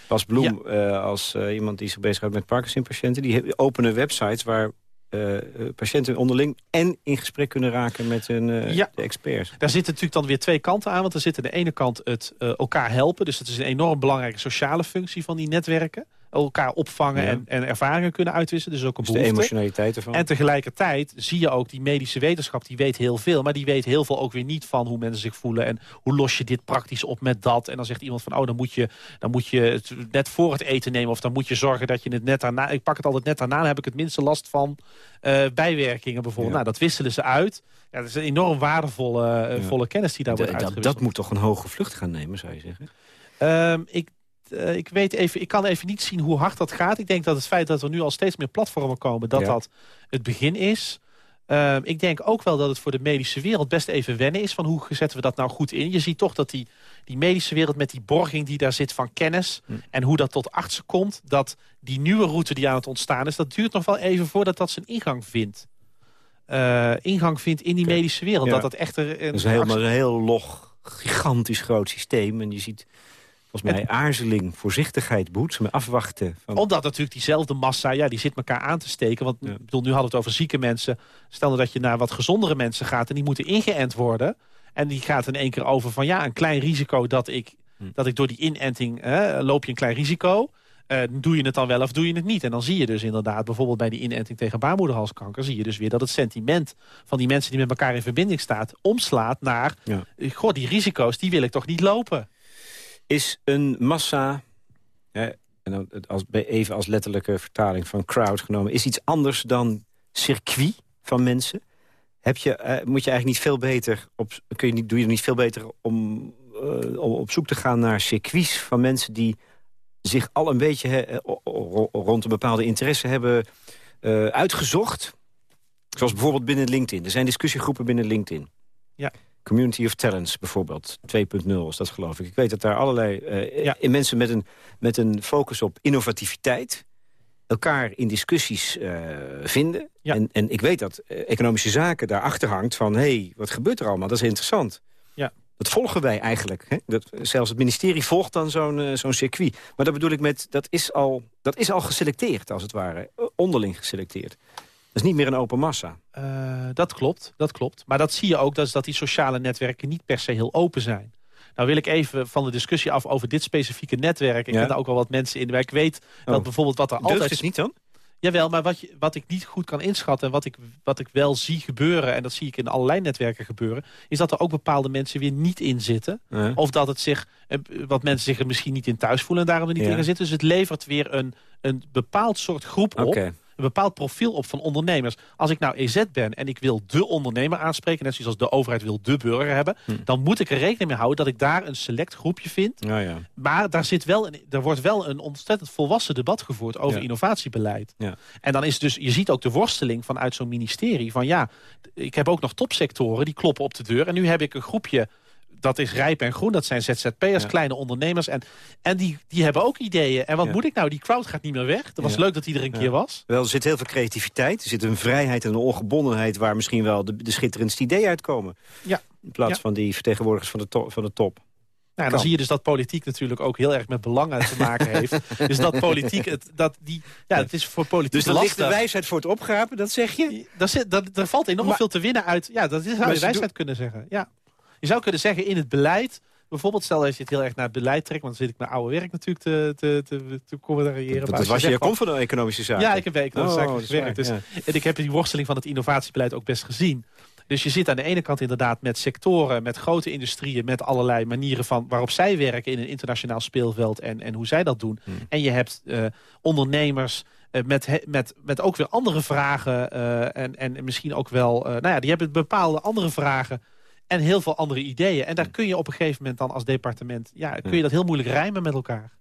Bas Bloem eh, als eh, iemand die zich bezighoudt met Parkinson-patiënten. Die openen websites waar eh, eh, patiënten onderling en in gesprek kunnen raken met hun Ja. de experts. Daar zitten natuurlijk dan weer twee kanten aan. Want er zit aan de ene kant het elkaar helpen. Dus dat is een enorm belangrijke sociale functie van die netwerken. Elkaar opvangen Ja. en, en ervaringen kunnen uitwisselen. Dus ook een Dus de emotionaliteit ervan. En tegelijkertijd zie je ook die medische wetenschap, die weet heel veel. Maar die weet heel veel ook weer niet van hoe mensen zich voelen. En hoe los je dit praktisch op met dat. En dan zegt iemand van, oh, dan moet je, dan moet je het net voor het eten nemen. Of dan moet je zorgen dat je het net daarna... Ik pak het altijd net daarna, dan heb ik het minste last van eh, bijwerkingen bijvoorbeeld. Ja. Nou, dat wisselen ze uit. Ja, dat is een enorm waardevolle eh, Ja. volle kennis die daar Da- wordt dat, uitgewisseld. dat moet toch een hoge vlucht gaan nemen, zou je zeggen? Ehm, ik, eh, ik, weet even, ik kan even niet zien hoe hard dat gaat. Ik denk dat het feit dat er nu al steeds meer platformen komen... dat Ja. dat het begin is. Ehm, ik denk ook wel dat het voor de medische wereld best even wennen is... van hoe zetten we dat nou goed in. Je ziet toch dat die, die medische wereld met die borging die daar zit van kennis... Hm. en hoe dat tot artsen komt... dat die nieuwe route die aan het ontstaan is... dat duurt nog wel even voordat dat zijn ingang vindt. Eh, ingang vindt in die medische wereld. Ja. Dat dat echt er... Dat is een helemaal een heel log, gigantisch groot systeem. En je ziet volgens mij aarzeling, voorzichtigheid, behoedzaam afwachten. Van, Omdat natuurlijk diezelfde massa, ja, die zit elkaar aan te steken. Want Ja. bedoel, nu hadden we het over zieke mensen. Stel nou dat je naar wat gezondere mensen gaat en die moeten ingeënt worden. En die gaat in één keer over van ja, een klein risico dat ik, Hm. dat ik door die inenting hè, loop je een klein risico. Eh, doe je het dan wel of doe je het niet? En dan zie je dus inderdaad, bijvoorbeeld bij die inenting tegen baarmoederhalskanker... zie je dus weer dat het sentiment van die mensen die met elkaar in verbinding staat... omslaat naar, Ja. eh, goh, die risico's, die wil ik toch niet lopen? Is een massa, hè, en dan als, even als letterlijke vertaling van crowd genomen... is iets anders dan circuit van mensen? Heb je, eh, moet je eigenlijk niet veel beter op, kun je niet, doe je niet veel beter om, om op zoek te gaan naar circuits van mensen die zich al een beetje eh, rond een bepaalde interesse hebben uitgezocht? Zoals bijvoorbeeld binnen LinkedIn. Er zijn discussiegroepen binnen LinkedIn. Ja. Community of Talents bijvoorbeeld, 2.0 is dat geloof ik. Ik weet dat daar allerlei Ja. in mensen met een, met een focus op innovativiteit... elkaar in discussies eh, vinden. Ja. En, en ik weet dat eh, economische zaken daarachter hangt van... hé, hey, wat gebeurt er allemaal? Dat is interessant. Ja. Dat volgen wij eigenlijk. Hè? Dat, zelfs het ministerie volgt dan zo'n zo'n circuit. Maar dat bedoel ik met, dat is, al, dat is al geselecteerd, als het ware. Onderling geselecteerd. Dat is niet meer een open massa. Eh, dat klopt, dat klopt. Maar dat zie je ook, dat, is dat die sociale netwerken niet per se heel open zijn. Nou wil ik even van de discussie af over dit specifieke netwerk. Ik Ja. ken daar ook wel wat mensen in. Maar ik weet dat Oh. bijvoorbeeld wat er Deugt altijd... het niet dan? Jawel, maar wat, je, wat ik niet goed kan inschatten... en wat ik, wat ik wel zie gebeuren... en dat zie ik in allerlei netwerken gebeuren... is dat er ook bepaalde mensen weer niet in zitten. Ja. Of dat het zich, eh, wat mensen zich er misschien niet in thuis voelen... en daarom er niet Ja. in gaan zitten. Dus het levert weer een, een bepaald soort groep op. een bepaald profiel op van ondernemers. Als ik nou EZ ben en ik wil de ondernemer aanspreken... net zoals de overheid wil de burger hebben... Hm. dan moet ik er rekening mee houden dat ik daar een select groepje vind. Ja, ja. Maar daar, zit wel een, er wordt wel een ontzettend volwassen debat gevoerd... over Ja. innovatiebeleid. Ja. En dan is dus, je ziet ook de worsteling vanuit zo'n ministerie... van ja, ik heb ook nog topsectoren die kloppen op de deur... en nu heb ik een groepje dat is rijp en groen. Dat zijn ZZP'ers, Ja. kleine ondernemers. En, en die, die hebben ook ideeën. En wat Ja. moet ik nou? Die crowd gaat niet meer weg. Het was Ja. leuk dat er een Ja. keer was. Wel, er zit heel veel creativiteit. Er zit een vrijheid en een ongebondenheid... waar misschien wel de, de schitterendste ideeën uitkomen. Ja. In plaats Ja. van die vertegenwoordigers van de, to- van de top. Nou, dan Kan. zie je dus dat politiek natuurlijk ook heel erg met belangen te maken heeft. dus dat politiek, het, dat die, ja, het is voor politiek Dus ligt lastig. de wijsheid voor het opgrapen, dat zeg je? Daar, zit, daar, daar valt enorm Maar- veel te winnen uit. Ja, dat is, zou Maar je wijsheid kunnen zeggen. Ja. Je zou kunnen zeggen in het beleid. Bijvoorbeeld, stel dat je het heel erg naar het beleid trekt. Want dan zit ik mijn oude werk natuurlijk te, te, te, te commentariëren. Dat als was je, komt van de economische zaken. Ja, ik heb bij economische Oh, zaken dat gewerkt. Dus, En ik heb die worsteling van het innovatiebeleid ook best gezien. Dus je zit aan de ene kant inderdaad met sectoren, met grote industrieën... met allerlei manieren van waarop zij werken in een internationaal speelveld... en, en hoe zij dat doen. Hmm. En je hebt eh, ondernemers eh, met, met, met ook weer andere vragen... eh, en, en misschien ook wel... nou ja, die hebben bepaalde andere vragen... En heel veel andere ideeën. En daar kun je op een gegeven moment dan als departement... Ja, kun je dat heel moeilijk rijmen met elkaar.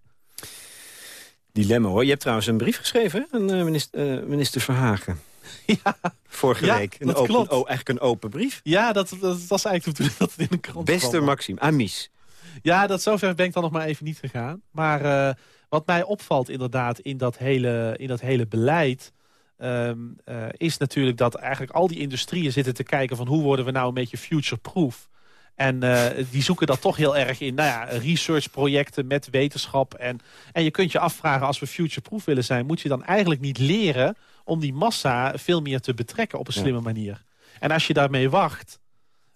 Dilemma hoor. Je hebt trouwens een brief geschreven aan eh, minister, eh, minister Verhagen. Ja, Vorige Ja, week. Een dat open, klopt. oh, eigenlijk een open brief. ja dat, dat was eigenlijk bedoeling dat het in de krant Beste kwam. Maxime, Amis. Ja, dat zover ben ik dan nog maar even niet gegaan. Maar eh, wat mij opvalt inderdaad in dat hele, in dat hele beleid... ehm, eh, is natuurlijk dat eigenlijk al die industrieën zitten te kijken... van hoe worden we nou een beetje future-proof... En eh, die zoeken dat toch heel erg in nou ja, researchprojecten met wetenschap. En, en je kunt je afvragen, als we future-proof willen zijn... moet je dan eigenlijk niet leren om die massa veel meer te betrekken op een Ja. slimme manier. En als je daarmee wacht,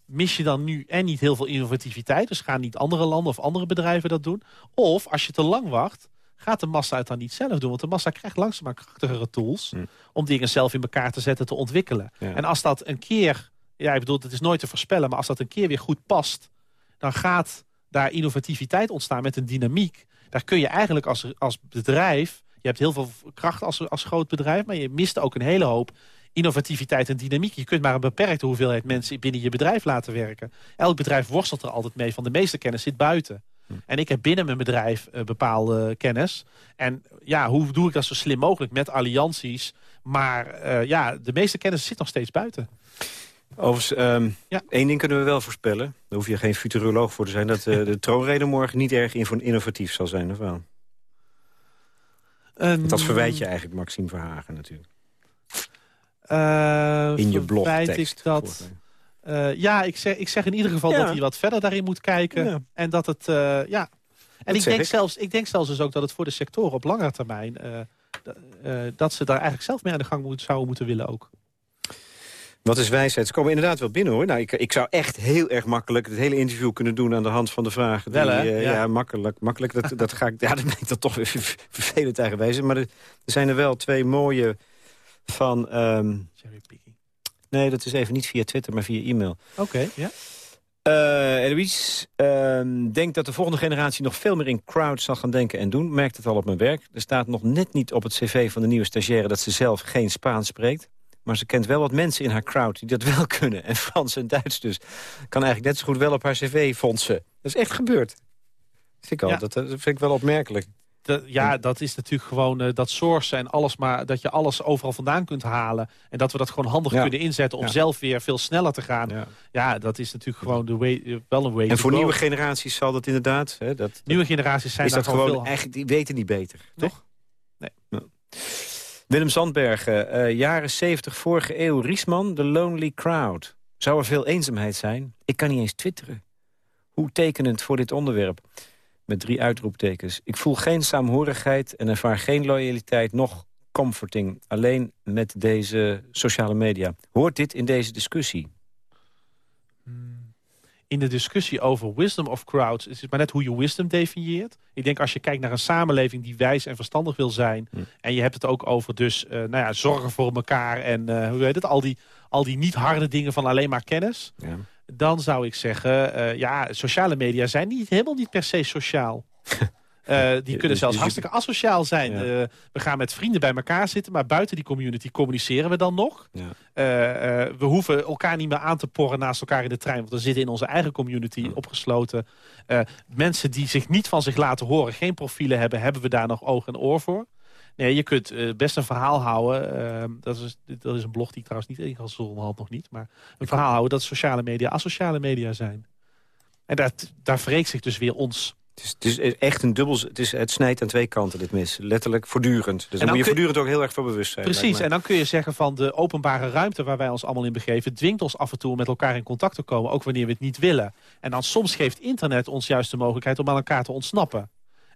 mis je dan nu en niet heel veel innovativiteit. Dus gaan niet andere landen of andere bedrijven dat doen. Of als je te lang wacht, Gaat de massa het dan niet zelf doen? Want de massa krijgt langzaam krachtigere tools... Hm. om dingen zelf in elkaar te zetten, te ontwikkelen. Ja. En als dat een keer... Ja, ik bedoel, het is nooit te voorspellen... maar als dat een keer weer goed past... dan gaat daar innovativiteit ontstaan met een dynamiek. Daar kun je eigenlijk als, als bedrijf... je hebt heel veel kracht als, als groot bedrijf... maar je mist ook een hele hoop innovativiteit en dynamiek. Je kunt maar een beperkte hoeveelheid mensen binnen je bedrijf laten werken. Elk bedrijf worstelt er altijd mee, van de meeste kennis zit buiten. En ik heb binnen mijn bedrijf eh, bepaalde kennis. En ja, hoe doe ik dat zo slim mogelijk met allianties? Maar eh, ja, de meeste kennis zit nog steeds buiten. Overigens, ehm, Ja. één ding kunnen we wel voorspellen. Daar hoef je geen futuroloog voor te zijn. Dat eh, de troonrede morgen niet erg innovatief zal zijn, of wel? Een, Dat verwijt je eigenlijk Maxime Verhagen natuurlijk. In je blogtekst. ik dat, eh, ja, ik zeg, ik zeg in ieder geval Ja. dat hij wat verder daarin moet kijken. Ja. En dat het, eh, ja... En ik denk, ik. Zelfs, ik denk zelfs dus ook dat het voor de sectoren op langere termijn... eh, dat ze daar eigenlijk zelf mee aan de gang moet, zouden moeten willen ook. Wat is wijsheid? Ze komen inderdaad wel binnen, hoor. Nou, ik, ik zou echt heel erg makkelijk het hele interview kunnen doen... aan de hand van de vragen. Wel, die, eh, ja. Ja. makkelijk. makkelijk dat, dat ga ik, ja, dan ben ik dan toch weer ver- vervelend eigenwijs. Maar er, er zijn er wel twee mooie van... ehm, Cherry picking. Nee, dat is even niet via Twitter, maar via e-mail. Oké, ja. Eh Eloise ehm, denkt dat de volgende generatie nog veel meer in crowds zal gaan denken en doen. Merkt het al op mijn werk. Er staat nog net niet op het cv van de nieuwe stagiaire dat ze zelf geen Spaans spreekt. Maar ze kent wel wat mensen in haar crowd die dat wel kunnen. En Frans en Duits dus. Kan eigenlijk net zo goed wel op haar cv fondsen. Dat is echt gebeurd. Vind ik al. Ja. Dat, dat vind ik wel opmerkelijk. Ja, dat is natuurlijk gewoon eh, dat source en alles, maar dat je alles overal vandaan kunt halen. En dat we dat gewoon handig Ja. kunnen inzetten om Ja. zelf weer veel sneller te gaan. Ja, Ja. dat is natuurlijk gewoon de way, eh, wel een way En voor go. nieuwe generaties zal dat inderdaad... Hè, dat, Nieuwe generaties zijn is daar dat gewoon, eigenlijk, die weten niet beter, Nee. toch? Nee. Willem Zandbergen, eh, jaren 70 vorige eeuw, Riesman, The Lonely Crowd. Zou er veel eenzaamheid zijn? Ik kan niet eens twitteren. Hoe tekenend voor dit onderwerp? Met drie uitroeptekens. Ik voel geen saamhorigheid en ervaar geen loyaliteit, noch comforting. Alleen met deze sociale media. Hoort dit in deze discussie? in de discussie over wisdom of crowds... is het maar net hoe je wisdom definieert. Ik denk als je kijkt naar een samenleving die wijs en verstandig wil zijn... Hm. en je hebt het ook over dus, eh, nou ja, zorgen voor elkaar... en eh, hoe heet het, al die, al die niet harde dingen van alleen maar kennis... Ja. Dan zou ik zeggen, eh, ja, sociale media zijn niet, helemaal niet per se sociaal. Eh, die kunnen zelfs hartstikke asociaal zijn. Ja. Eh, we gaan met vrienden bij elkaar zitten, maar buiten die community communiceren we dan nog. Ja. We hoeven elkaar niet meer aan te porren naast elkaar in de trein. Want we zitten in onze eigen community opgesloten. Mensen die zich niet van zich laten horen, geen profielen hebben... hebben we daar nog oog en oor voor. Nee, je kunt eh, best een verhaal houden. eh, dat, is, dat is een blog die ik trouwens niet ingezonden had nog niet. Maar een verhaal houden dat sociale media asociale media zijn. En dat, daar wreekt zich dus weer ons. Het is, het is echt een dubbel... Het, is, het snijdt aan twee kanten, dit mis. Letterlijk voortdurend. Dus dan moet je voortdurend ook heel erg voor bewust zijn. Precies, en dan kun je zeggen van de openbare ruimte waar wij ons allemaal in begeven... dwingt ons af en toe om met elkaar in contact te komen, ook wanneer we het niet willen. En dan soms geeft internet ons juist de mogelijkheid om aan elkaar te ontsnappen.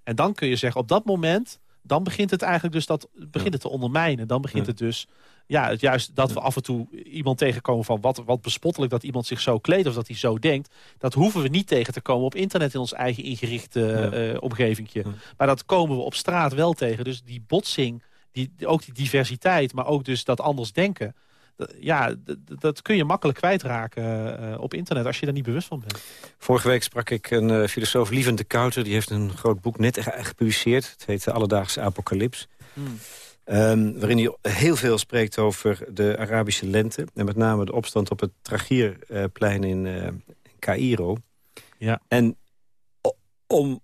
En dan kun je zeggen, op dat moment, dan begint het eigenlijk dus dat, begint het te ondermijnen. Dan begint het dus, ja, het juist dat we af en toe iemand tegenkomen van wat, wat bespottelijk dat iemand zich zo kleedt of dat hij zo denkt. Dat hoeven we niet tegen te komen op internet in ons eigen ingerichte Ja. eh, omgevingje. Ja. Maar dat komen we op straat wel tegen. Dus die botsing, die, ook die diversiteit, maar ook dus dat anders denken. Ja, dat kun je makkelijk kwijtraken eh, op internet als je daar niet bewust van bent. Vorige week sprak ik een eh, filosoof, Lievend de Kouter. Die heeft een groot boek net ge- gepubliceerd. Het heet De Alledaagse Apocalyps. Ehm, waarin hij heel veel spreekt over de Arabische lente. En met name de opstand op het Tragierplein in, eh Cairo. Ja. En om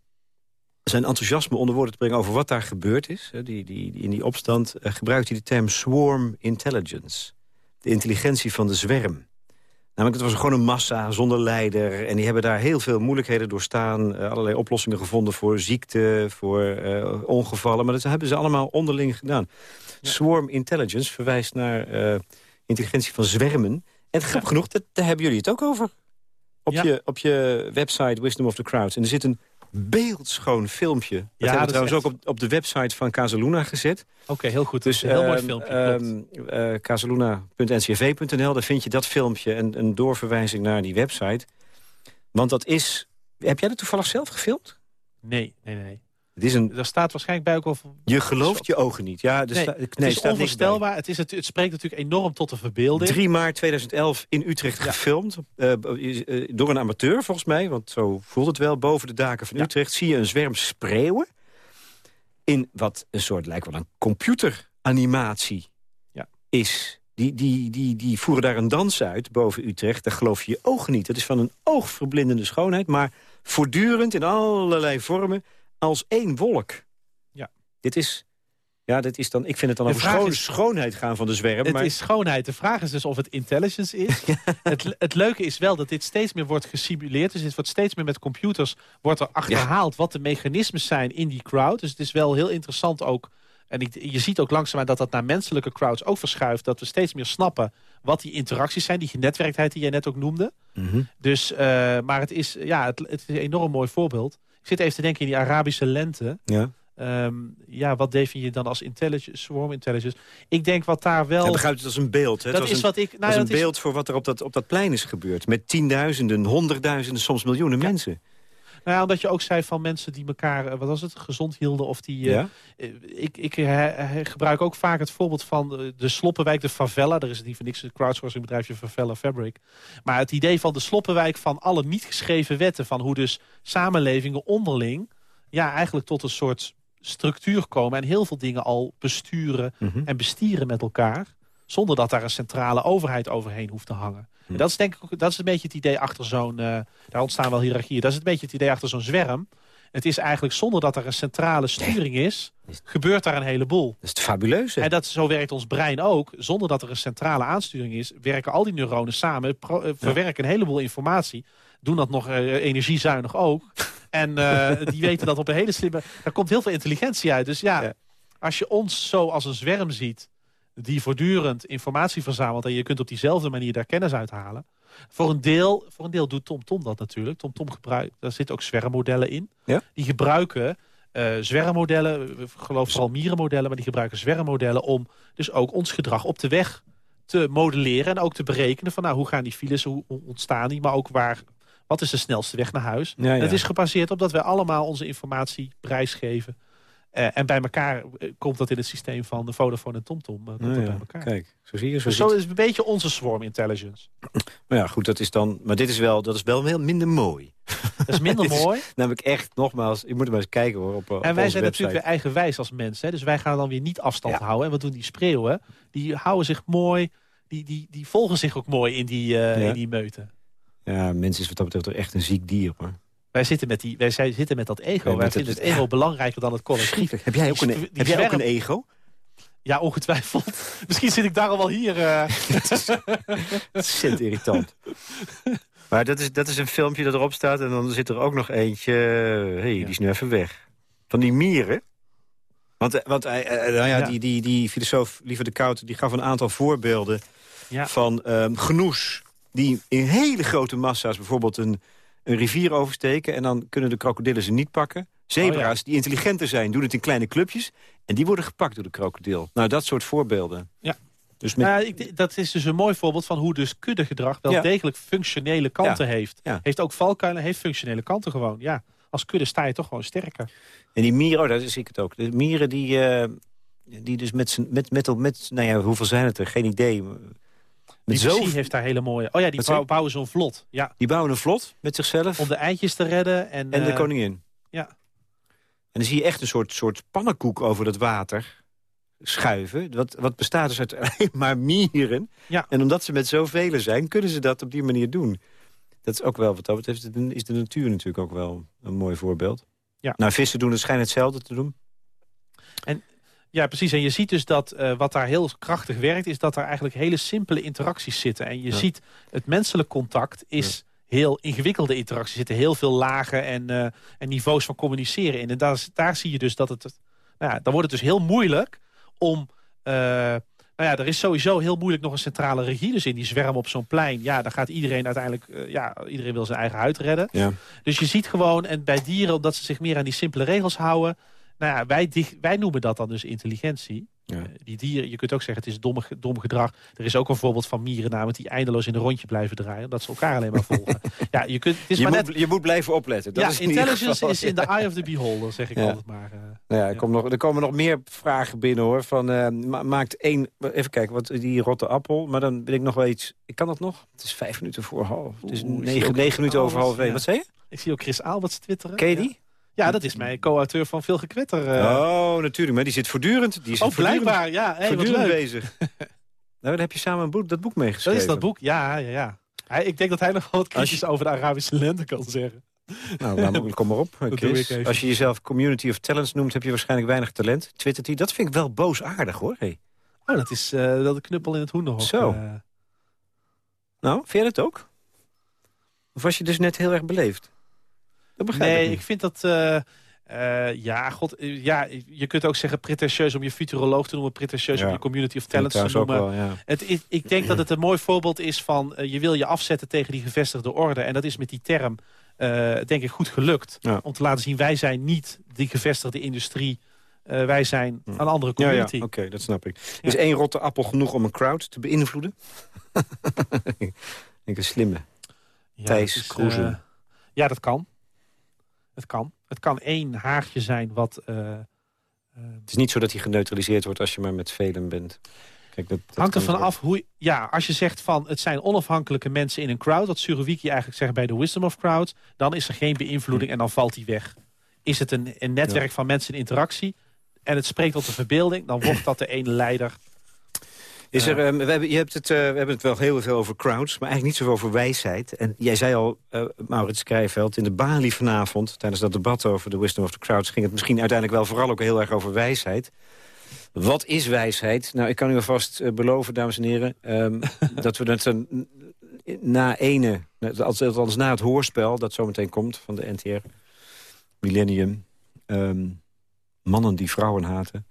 zijn enthousiasme onder woorden te brengen over wat daar gebeurd is... die, die, in die opstand, eh, gebruikt hij de term swarm intelligence. De intelligentie van de zwerm. Namelijk, het was gewoon een massa zonder leider. En die hebben daar heel veel moeilijkheden doorstaan. eh, allerlei oplossingen gevonden voor ziekte, voor eh, ongevallen. Maar dat hebben ze allemaal onderling gedaan. Swarm intelligence verwijst naar eh, intelligentie van zwermen. En grappig genoeg, dat, daar hebben jullie het ook over. Op, Ja. je, op je website Wisdom of the Crowds. En er zit een beeldschoon filmpje. Dat hebben we dat is trouwens echt- ook op, op de website van Casaluna gezet. Oké, heel goed. Dus een heel mooi ehm, filmpje. ehm, eh, casaluna.ncv.nl, daar vind je dat filmpje en een doorverwijzing naar die website. Want dat is... Heb jij dat toevallig zelf gefilmd? nee, nee, nee. Het is een, Daar staat waarschijnlijk bij ook al... je gelooft je ogen niet. Ja, er Nee, sta- het is onvoorstelbaar. Het, is het, het spreekt natuurlijk enorm tot de verbeelding. 3 maart 2011 in Utrecht gefilmd. eh, eh, door een amateur volgens mij, want zo voelt het wel. Boven de daken van Ja. Utrecht zie je een zwerm spreeuwen. In wat een soort, lijkt wel een computeranimatie Ja. is. Die, die, die, die voeren daar een dans uit boven Utrecht. Daar geloof je je ogen niet. Dat is van een oogverblindende schoonheid. Maar voortdurend in allerlei vormen als één wolk. Ja. Dit is... Ja, dit is dan, ik vind het dan De over schoon- is- schoonheid gaan van de zwerm. Het maar is schoonheid. De vraag is dus of het intelligence is. het, het leuke is wel dat dit steeds meer wordt gesimuleerd. Dus dit wordt steeds meer met computers wordt er achterhaald... wat de mechanismes zijn in die crowd. Dus het is wel heel interessant ook... En ik, je ziet ook langzaamaan dat dat naar menselijke crowds ook verschuift. Dat we steeds meer snappen wat die interacties zijn. Die genetwerktheid die jij net ook noemde. Mhm. Dus, eh, maar het is, ja, het, het is een enorm mooi voorbeeld. Ik zit even te denken in die Arabische lente. ja. Ehm, ja, wat definieer je dan als intelligence, swarm intelligence? Ik denk wat daar wel... Ja, begrijp het als een beeld. Hè? Dat was is een, wat ik... dat Nou, is een beeld voor wat er op dat, op dat plein is gebeurd. Met tienduizenden, honderdduizenden, soms miljoenen mensen. Nou ja, omdat je ook zei van mensen die elkaar, eh, wat was het, gezond hielden. Of die, eh, Ja? eh, ik ik gebruik ook vaak het voorbeeld van de Sloppenwijk, de favela. Er is niet voor niks een crowdsourcingbedrijfje Favela Fabric. Maar het idee van de Sloppenwijk van alle niet geschreven wetten... van hoe dus samenlevingen onderling ja, eigenlijk tot een soort structuur komen... en heel veel dingen al besturen Mhm. en bestieren met elkaar... zonder dat daar een centrale overheid overheen hoeft te hangen. Hm. En dat is denk ik dat is een beetje het idee achter zo'n... eh, daar ontstaan wel hiërarchieën. Dat is een beetje het idee achter zo'n zwerm. Het is eigenlijk zonder dat er een centrale sturing is... gebeurt daar een heleboel. Dat is het fabuleuze. En dat, zo werkt ons brein ook. Zonder dat er een centrale aansturing is... werken al die neuronen samen, pro- eh, verwerken een heleboel informatie. Doen dat nog eh, energiezuinig ook. en die weten dat op een hele slimme... Daar komt heel veel intelligentie uit. Dus ja, Ja. als je ons zo als een zwerm ziet... die voortdurend informatie verzamelt... en je kunt op diezelfde manier daar kennis uithalen... Voor een, deel, voor een deel doet TomTom dat natuurlijk. TomTom gebruikt, daar zitten ook zwermmodellen in. Ja? Die gebruiken eh zwermmodellen, we geloof vooral mierenmodellen... maar die gebruiken zwermmodellen om dus ook ons gedrag op de weg te modelleren... en ook te berekenen van nou, hoe gaan die files, hoe ontstaan die... maar ook waar, wat is de snelste weg naar huis. Ja, En ja. het is gebaseerd op dat wij allemaal onze informatie prijsgeven... Eh, en bij elkaar eh, komt dat in het systeem van de Vodafone en TomTom. eh, Nou ja, bij elkaar. Kijk, zo zie je. Zo Dus zo is een beetje onze swarm intelligence. Maar ja, goed, dat is dan... Maar dit is wel, dat is wel heel minder mooi. Dat is minder is- mooi. Namelijk echt, nogmaals, je moet er maar eens kijken hoor. Op, op En wij zijn website. natuurlijk weer eigenwijs als mensen. Hè? Dus wij gaan dan weer niet afstand Ja. houden. En wat doen die spreeuwen? Die houden zich mooi. Die, die, die volgen zich ook mooi in die, eh, Ja. in die meuten. Ja, mensen is wat dat betreft toch echt een ziek dier hoor. Wij zitten met, die, wij zijn- zitten met dat ego. Wij vinden het- het ego belangrijker dan het collectief. Verschrikkelijk. Heb jij ook een, heb jij ook een ego? Ja, ongetwijfeld. Misschien zit ik daar al wel hier. eh. Ontzettend irritant. Maar dat is, dat is een filmpje dat erop staat. En dan zit er ook nog eentje... Hé, hey, die is nu even weg. Van die mieren. Want, eh, want hij, eh, nou ja, Ja. Die, die, die filosoof Liever de Kout... die gaf een aantal voorbeelden Ja. van ehm genoes... die in hele grote massa's bijvoorbeeld een, een rivier oversteken... en dan kunnen de krokodillen ze niet pakken. Zebra's Oh die intelligenter zijn, doen het in kleine clubjes... en die worden gepakt door de krokodil. Nou, dat soort voorbeelden. Ja. Dus met, Nou, ik, dat is dus een mooi voorbeeld van hoe dus kuddegedrag wel Ja. degelijk functionele kanten heeft. Ja. Heeft ook valkuilen, heeft functionele kanten gewoon. Ja, als kudde sta je toch gewoon sterker. En die mieren, oh, dat is ik het ook. De mieren die, eh, die dus met, met, met, met, nou ja, hoeveel zijn het er? Geen idee. Met Die zo, heeft daar hele mooie... Oh ja, die bouw- bouwen zo'n vlot. Ja, die bouwen een vlot met zichzelf om de eitjes te redden. En, en de eh, koningin. ja. En dan zie je echt een soort, soort pannenkoek over dat water schuiven. Wat, wat bestaat dus uit alleen maar mieren. Ja. En omdat ze met zoveel zijn, kunnen ze dat op die manier doen. Dat is ook wel, wat dat betreft, is de natuur natuurlijk ook wel een mooi voorbeeld. Ja. Nou, vissen doen het schijnt hetzelfde te doen. Ja, precies. En je ziet dus dat eh, wat daar heel krachtig werkt... is dat er eigenlijk hele simpele interacties zitten. En je Ja. ziet, het menselijk contact is heel ingewikkelde interacties. Er zitten heel veel lagen en, eh, en niveaus van communiceren in. En daar, zie je dus dat het... Nou ja, dan wordt het dus heel moeilijk om... eh, nou ja, er is sowieso heel moeilijk nog een centrale regie. Dus in die zwerm op zo'n plein, ja, dan gaat iedereen uiteindelijk... ja, iedereen wil zijn eigen huid redden. Ja. Dus je ziet gewoon, en bij dieren, omdat ze zich meer aan die simpele regels houden... Nou ja, wij, wij noemen dat dan dus intelligentie. Ja. Eh, die dieren, je kunt ook zeggen het is domme, dom gedrag. Er is ook een voorbeeld van mieren namelijk die eindeloos in een rondje blijven draaien. Dat ze elkaar alleen maar volgen. ja, je, kunt, het is Je maar moet, net... je moet blijven opletten. Dat Ja, is intelligence is in the eye of the beholder, zeg ik Ja. altijd maar. eh. Nou ja, er, komt nog, er komen nog meer vragen binnen hoor. Van, eh, ma- maakt één. Even kijken, wat die rotte appel. Maar dan ben ik nog wel iets. Ik kan dat nog? Het is vijf minuten voor half. Het is Oeh, negen, minuten over half één. Wat zei je? Ik zie ook Chris Alberts twitteren. Ken je Ja. die? Ja, dat is mijn co-auteur van Veel Gekwetter. eh. Oh, natuurlijk. Maar die zit voortdurend. Die is oh, blijkbaar. Ja, hey, voortdurend bezig. nou, dan heb je samen een boek, dat boek Dat meegeschreven. is dat boek, ja, ja, ja. Hij, ik denk dat hij nog wel wat je- kritisch over de Arabische lente kan zeggen. Nou, nou, kom maar op, Chris. even. Als je jezelf Community of Talents noemt, heb je waarschijnlijk weinig talent. Twittert hij. Dat vind ik wel boosaardig, hoor. Hey. Oh, dat is eh wel de knuppel in het hoenderhok. Zo. eh. Nou, vind je dat ook? Of was je dus net heel erg beleefd? Dat begrijp nee, ik vind dat... eh, eh, ja, god, eh, ja, je kunt ook zeggen pretentieus om je futuroloog te noemen... pretentieus Ja. om je community of talents te noemen. wel, ja. Het is, ik denk dat het een mooi voorbeeld is van... je wil je afzetten tegen die gevestigde orde. En dat is met die term, denk ik, goed gelukt. Ja. Om te laten zien, wij zijn niet die gevestigde industrie. Wij zijn een andere Ja, ja, community. oké, dat snap ik. Is één rotte appel genoeg om een crowd te beïnvloeden? ik denk een slimme. Ja, Thijs is, ja, dat kan. Het kan. Het kan één haartje zijn wat... eh, eh, Het is niet zo dat hij geneutraliseerd wordt als je maar met velen bent. Kijk, dat, dat hangt er kan van af hoe... Ja, als je zegt van het zijn onafhankelijke mensen in een crowd... wat Suroviki eigenlijk zegt bij de Wisdom of Crowds... dan is er geen beïnvloeding en dan valt die weg. Is het een, een netwerk van mensen in interactie... en het spreekt tot de verbeelding... dan wordt dat de ene leider. Is er, ehm, we, hebben, je hebt het, eh, we hebben het wel heel veel over crowds, maar eigenlijk niet zoveel over wijsheid. En jij zei al, eh, Maurits Krijveld, in de Bali vanavond... tijdens dat debat over de wisdom of the crowds... ging het misschien uiteindelijk wel vooral ook heel erg over wijsheid. Wat is wijsheid? Nou, ik kan u alvast eh, beloven, dames en heren... ehm, dat we het een, na ene, althans althans na het hoorspel... dat zometeen komt van de NTR, Millennium... ehm, mannen die vrouwen haten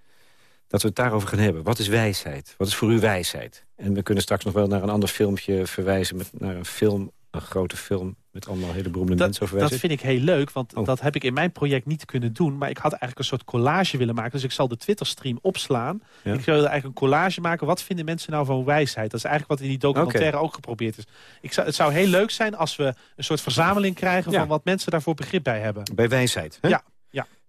dat we het daarover gaan hebben. Wat is wijsheid? Wat is voor u wijsheid? En we kunnen straks nog wel naar een ander filmpje verwijzen... Met, naar een film, een grote film... met allemaal hele beroemde Dat, mensen over dat vind ik heel leuk, want Oh. dat heb ik in mijn project niet kunnen doen. Maar ik had eigenlijk een soort collage willen maken. Dus ik zal de Twitter-stream opslaan. Ja. Ik wilde eigenlijk een collage maken. Wat vinden mensen nou van wijsheid? Dat is eigenlijk wat in die documentaire ook geprobeerd is. Ik zou, het zou heel leuk zijn als we een soort verzameling krijgen... Ja. van wat mensen daarvoor begrip bij hebben. Bij wijsheid. Hè? Ja.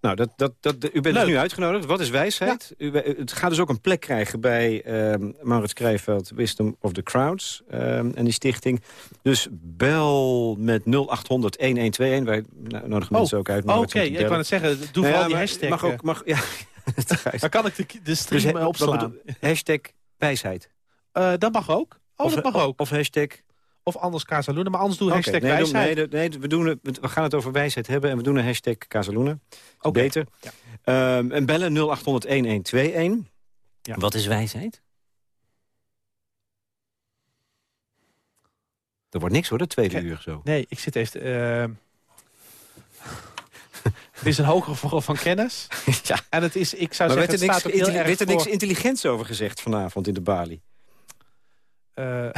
Nou, dat, dat, dat, u bent dus nu uitgenodigd. Wat is wijsheid? U, het gaat dus ook een plek krijgen bij ehm Maurits Krijveld... Wisdom of the Crowds ehm, en die stichting. Dus bel met 0800-1121. Wij nou, nodigen mensen ook uit. Oké, om te ik wou het zeggen, doe Nou ja, vooral die hashtag. Mag ook, eh, mag, ja. Dan kan ik de, de stream Dus, opslaan. bedoel- hashtag wijsheid. Eh, dat mag ook. Oh, of, dat mag ook. Of hashtag... Of anders Casaluna, maar anders doe Oké, hashtag nee, wijsheid. nee, nee, we, doen we gaan het over wijsheid hebben en we doen een hashtag Casaluna. Oké. Beter. Ja. Ehm, en bellen 0800-1121. Ja. Wat is wijsheid? Er wordt niks hoor, de tweede Kijk, uur zo. Nee, ik zit even... eh, het is een hogere vorm van kennis. ja. En het is, ik zou Maar zeggen, werd er, niks, staat heel erg werd er niks intelligents over gezegd vanavond in de Bali? Eh,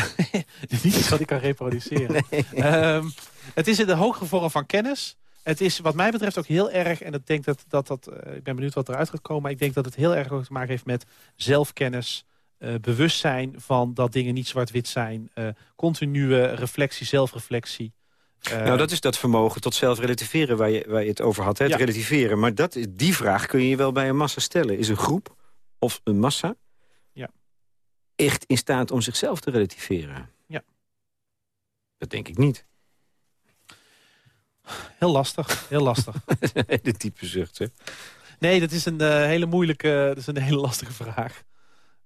niet iets wat ik kan reproduceren. Ehm, het is in de hogere vorm van kennis. Het is wat mij betreft ook heel erg... en ik denk dat, dat, dat eh, ik ben benieuwd wat eruit gaat komen... maar ik denk dat het heel erg ook te maken heeft met zelfkennis... eh, bewustzijn van dat dingen niet zwart-wit zijn... eh, continue reflectie, zelfreflectie. Nou, dat is dat vermogen tot zelfrelativeren waar je, waar je het over had. Hè? Het Ja. relativeren. Maar dat, die vraag kun je wel bij een massa stellen. Is een groep of een massa. Echt in staat om zichzelf te relativeren? Ja. Dat denk ik niet. Heel lastig, heel lastig. De type zucht, hè? Nee, dat is een eh, hele moeilijke, dat is een hele lastige vraag.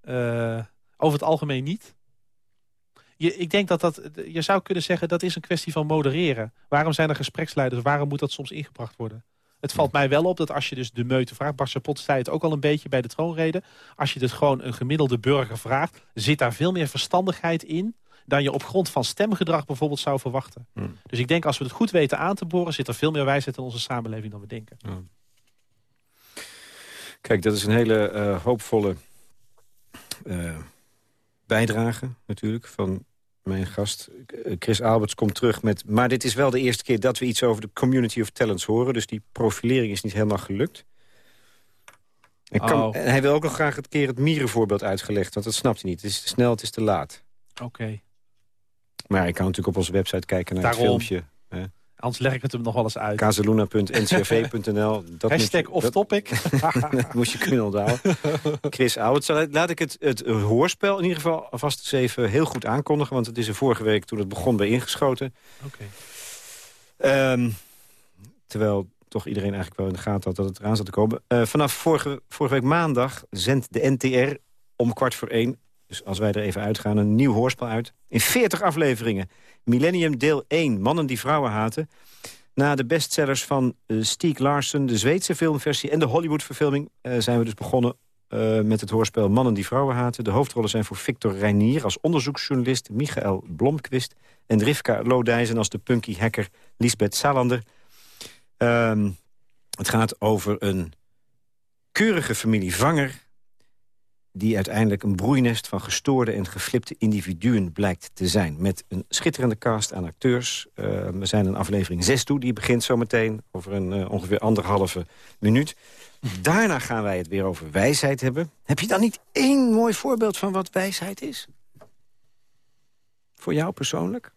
Eh, over het algemeen niet. Je, ik denk dat dat, je zou kunnen zeggen, dat is een kwestie van modereren. Waarom zijn er gespreksleiders? Waarom moet dat soms ingebracht worden? Het valt mij wel op dat als je dus de meute vraagt... Bart Chapot zei het ook al een beetje bij de troonrede... als je dus gewoon een gemiddelde burger vraagt... zit daar veel meer verstandigheid in... dan je op grond van stemgedrag bijvoorbeeld zou verwachten. Hmm. Dus ik denk als we het goed weten aan te boren... zit er veel meer wijsheid in onze samenleving dan we denken. Kijk, dat is een hele eh, hoopvolle eh, bijdrage natuurlijk van mijn gast. Chris Alberts komt terug met... maar dit is wel de eerste keer dat we iets over de community of talents horen. Dus die profilering is niet helemaal gelukt. En, kan, Oh. en hij wil ook nog graag het keer het mierenvoorbeeld uitgelegd. Want dat snapt hij niet. Het is te snel, het is te laat. Oké. Maar ik kan natuurlijk op onze website kijken naar Daarom. het filmpje. hè. Anders leg ik het hem nog wel eens uit. Kazeluna.ncrv.nl. Dat moet Hashtag dat- topic. dat moest je kunnen onthouden. Chris zal- laat ik het, het hoorspel in ieder geval alvast eens even heel goed aankondigen. Want het is er vorige week toen het begon bij ingeschoten. Oké. Ehm, terwijl toch iedereen eigenlijk wel in de gaten had dat het eraan zat te komen. Eh, vanaf vorige, vorige week maandag zendt de NTR om kwart voor één... dus als wij er even uitgaan, een nieuw hoorspel uit. In 40 afleveringen. Millennium deel 1, Mannen die vrouwen haten. Na de bestsellers van eh, Stieg Larsson, de Zweedse filmversie... en de Hollywood-verfilming eh, zijn we dus begonnen eh, met het hoorspel Mannen die vrouwen haten. De hoofdrollen zijn voor Victor Reinier als onderzoeksjournalist... Michael Blomqvist en Rivka Lodijzen als de punky hacker Lisbeth Salander. Ehm, het gaat over een keurige familie Vanger... die uiteindelijk een broeinest van gestoorde en geflipte individuen blijkt te zijn. Met een schitterende cast aan acteurs. Eh, we zijn in aflevering 6 toe, die begint zometeen over een eh, ongeveer anderhalve minuut. Daarna gaan wij het weer over wijsheid hebben. Heb je dan niet één mooi voorbeeld van wat wijsheid is? Voor jou persoonlijk?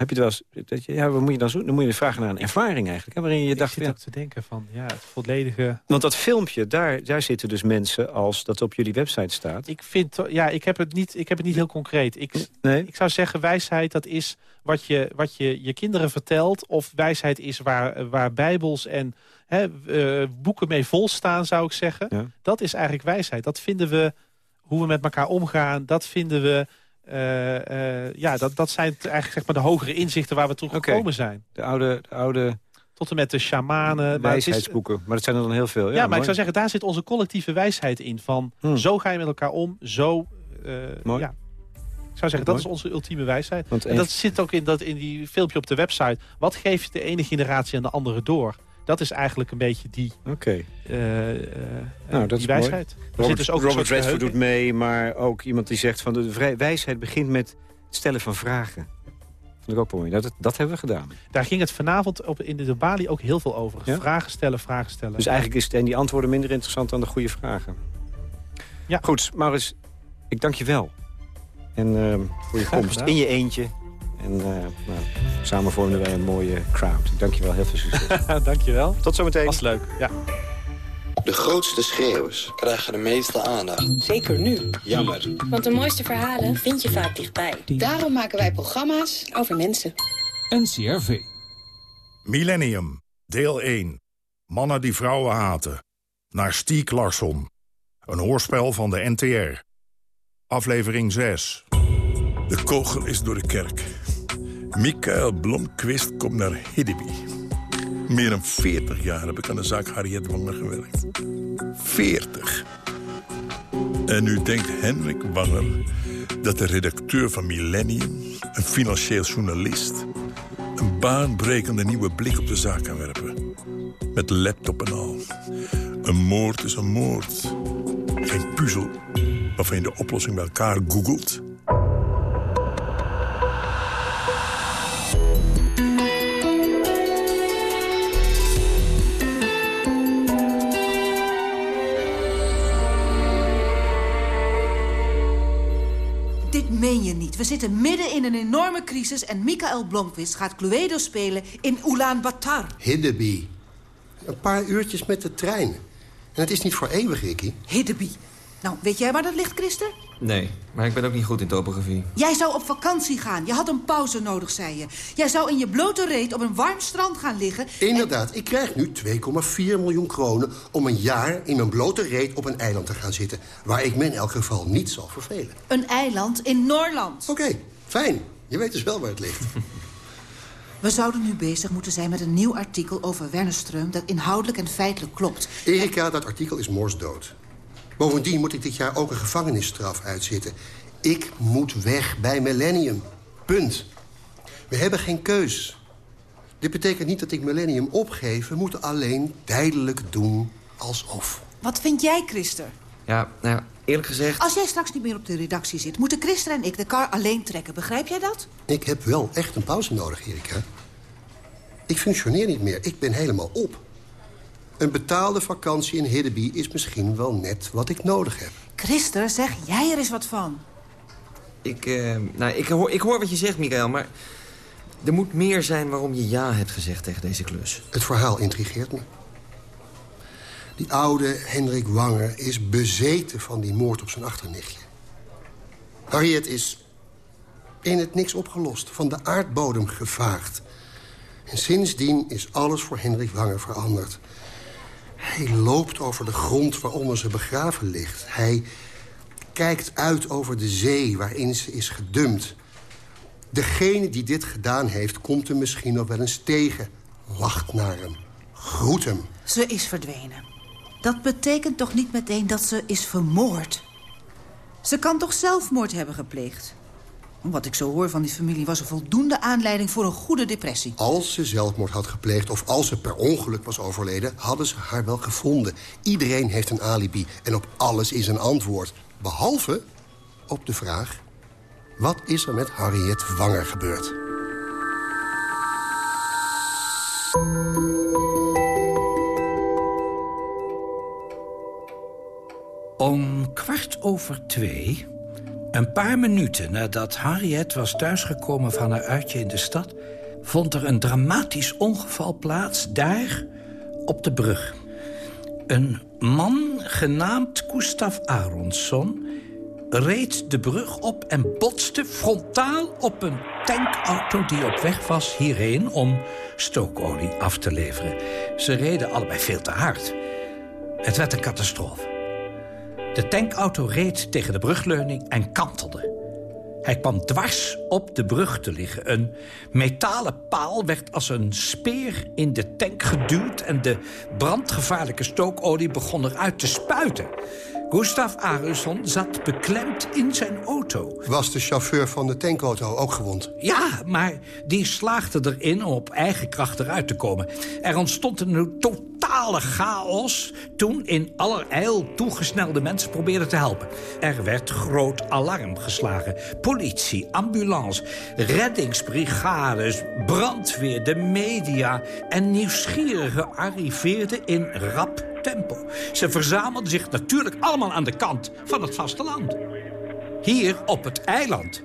Heb je het wel eens... Dat je, ja, wat moet je dan doen? Dan moet je vragen naar een ervaring eigenlijk. Hè, waarin je Ik dacht, zit ja, te denken van, ja, het volledige... want dat filmpje, daar, daar zitten dus mensen als dat op jullie website staat. Ik vind, ja, ik heb het niet, ik heb het niet heel concreet. Ik, Nee? ik zou zeggen, wijsheid, dat is wat je wat je, je kinderen vertelt. Of wijsheid is waar, waar bijbels en hè, eh, boeken mee vol staan, zou ik zeggen. Ja. Dat is eigenlijk wijsheid. Dat vinden we, hoe we met elkaar omgaan, dat vinden we... eh, eh, ja, dat, dat zijn eigenlijk zeg maar, de hogere inzichten waar we toe gekomen zijn. De oude, de oude Tot en met de shamanen. maar het is- wijsheidsboeken. Maar dat zijn er dan heel veel. Ja, Ja, maar mooi. ik zou zeggen, daar zit onze collectieve wijsheid in. Van Hmm. zo ga je met elkaar om, zo... eh, Mooi. Ja. Ik zou zeggen, dat is onze ultieme wijsheid. Want En dat zit ook in, dat, in die filmpje op de website. Wat geef je de ene generatie aan de andere door? Dat is eigenlijk een beetje die, Oké. eh, eh, Nou, dat die is wijsheid. Er Robert, zit dus ook Robert Redford doet mee, maar ook iemand die zegt... van de wijsheid begint met het stellen van vragen. Vond ik ook mooi. Dat, dat hebben we gedaan. Daar ging het vanavond op, in de Bali ook heel veel over. Ja? Vragen stellen, vragen stellen. Dus eigenlijk is het, en die antwoorden minder interessant dan de goede vragen. Ja. Goed, Maurits, ik dank je wel. En ehm, voor je komst in je eentje. En eh, nou, samen vormden wij een mooie crowd. Ik dank je wel. Heel veel succes. Dankjewel. Tot zometeen. Was leuk. Ja. De grootste schreeuwers krijgen de meeste aandacht. Zeker nu. Jammer. Want de mooiste verhalen vind je vaak dichtbij. Daarom maken wij programma's over mensen. NCRV. Millennium, deel 1. Mannen die vrouwen haten. Naar Stieg Larsson. Een hoorspel van de NTR. Aflevering 6. De kogel is door de kerk. Michael Blomqvist komt naar Hiddeby. Meer dan 40 jaar heb ik aan de zaak Harriet Wanger gewerkt. 40. En nu denkt Hendrik Wanger dat de redacteur van Millennium... een financieel journalist... een baanbrekende nieuwe blik op de zaak kan werpen. Met laptop en al. Een moord is een moord. Geen puzzel waarvan je de oplossing bij elkaar googelt... meen je niet. We zitten midden in een enorme crisis... en Michael Blomqvist gaat Cluedo spelen in Ulaanbaatar. Hiddeby. Een paar uurtjes met de trein. En het is niet voor eeuwig, Ricky. Hiddeby. Nou, weet jij waar dat ligt, Christer? Nee, maar ik ben ook niet goed in topografie. Jij zou op vakantie gaan. Je had een pauze nodig, zei je. Jij zou in je blote reet op een warm strand gaan liggen... Inderdaad, ik krijg nu 2,4 miljoen kronen... om een jaar in mijn blote reet op een eiland te gaan zitten... waar ik me in elk geval niet zal vervelen. Een eiland in Noorland. Oké, fijn. Je weet dus wel waar het ligt. We zouden nu bezig moeten zijn met een nieuw artikel over Wernerström... dat inhoudelijk en feitelijk klopt. Erika, dat artikel is morsdood. Bovendien moet ik dit jaar ook een gevangenisstraf uitzitten. Ik moet weg bij Millennium. Punt. We hebben geen keus. Dit betekent niet dat ik Millennium opgeef. We moeten alleen tijdelijk doen alsof. Wat vind jij, Christer? Ja, nou ja, eerlijk gezegd... Als jij straks niet meer op de redactie zit... moeten Christer en ik de kar alleen trekken. Begrijp jij dat? Ik heb wel echt een pauze nodig, Erika. Ik functioneer niet meer. Ik ben helemaal op. Een betaalde vakantie in Hiddeby is misschien wel net wat ik nodig heb. Christer, zeg jij er eens wat van. Ik, uh, nou, ik, hoor, ik hoor wat je zegt, Michael, maar... er moet meer zijn waarom je ja hebt gezegd tegen deze klus. Het verhaal intrigeert me. Die oude Hendrik Wanger is bezeten van die moord op zijn achternichtje. Harriet is in het niks opgelost, van de aardbodem gevaagd. En sindsdien is alles voor Hendrik Wanger veranderd. Hij loopt over de grond waaronder ze begraven ligt. Hij kijkt uit over de zee waarin ze is gedumpt. Degene die dit gedaan heeft, komt er misschien nog wel eens tegen. Lacht naar hem. Groet hem. Ze is verdwenen. Dat betekent toch niet meteen dat ze is vermoord? Ze kan toch zelfmoord hebben gepleegd? Wat ik zo hoor van die familie was een voldoende aanleiding voor een goede depressie. Als ze zelfmoord had gepleegd of als ze per ongeluk was overleden... hadden ze haar wel gevonden. Iedereen heeft een alibi en op alles is een antwoord. Behalve op de vraag... wat is er met Harriet Wanger gebeurd? Om kwart over twee, een paar minuten nadat Harriet was thuisgekomen van haar uitje in de stad... vond er een dramatisch ongeval plaats daar op de brug. Een man genaamd Gustav Aronsson reed de brug op en botste frontaal op een tankauto die op weg was hierheen om stookolie af te leveren. Ze reden allebei veel te hard. Het werd een catastrofe. De tankauto reed tegen de brugleuning en kantelde. Hij kwam dwars op de brug te liggen. Een metalen paal werd als een speer in de tank geduwd... en de brandgevaarlijke stookolie begon eruit te spuiten. Gustav Arusson zat beklemd in zijn auto. Was de chauffeur van de tankauto ook gewond? Ja, maar die slaagde erin om op eigen kracht eruit te komen. Er ontstond een totale chaos toen in allerijl toegesnelde mensen probeerden te helpen. Er werd groot alarm geslagen. Politie, ambulance, reddingsbrigades, brandweer, de media... en nieuwsgierigen arriveerden in rap tempo. Ze verzamelden zich natuurlijk allemaal aan de kant van het vasteland. Hier op het eiland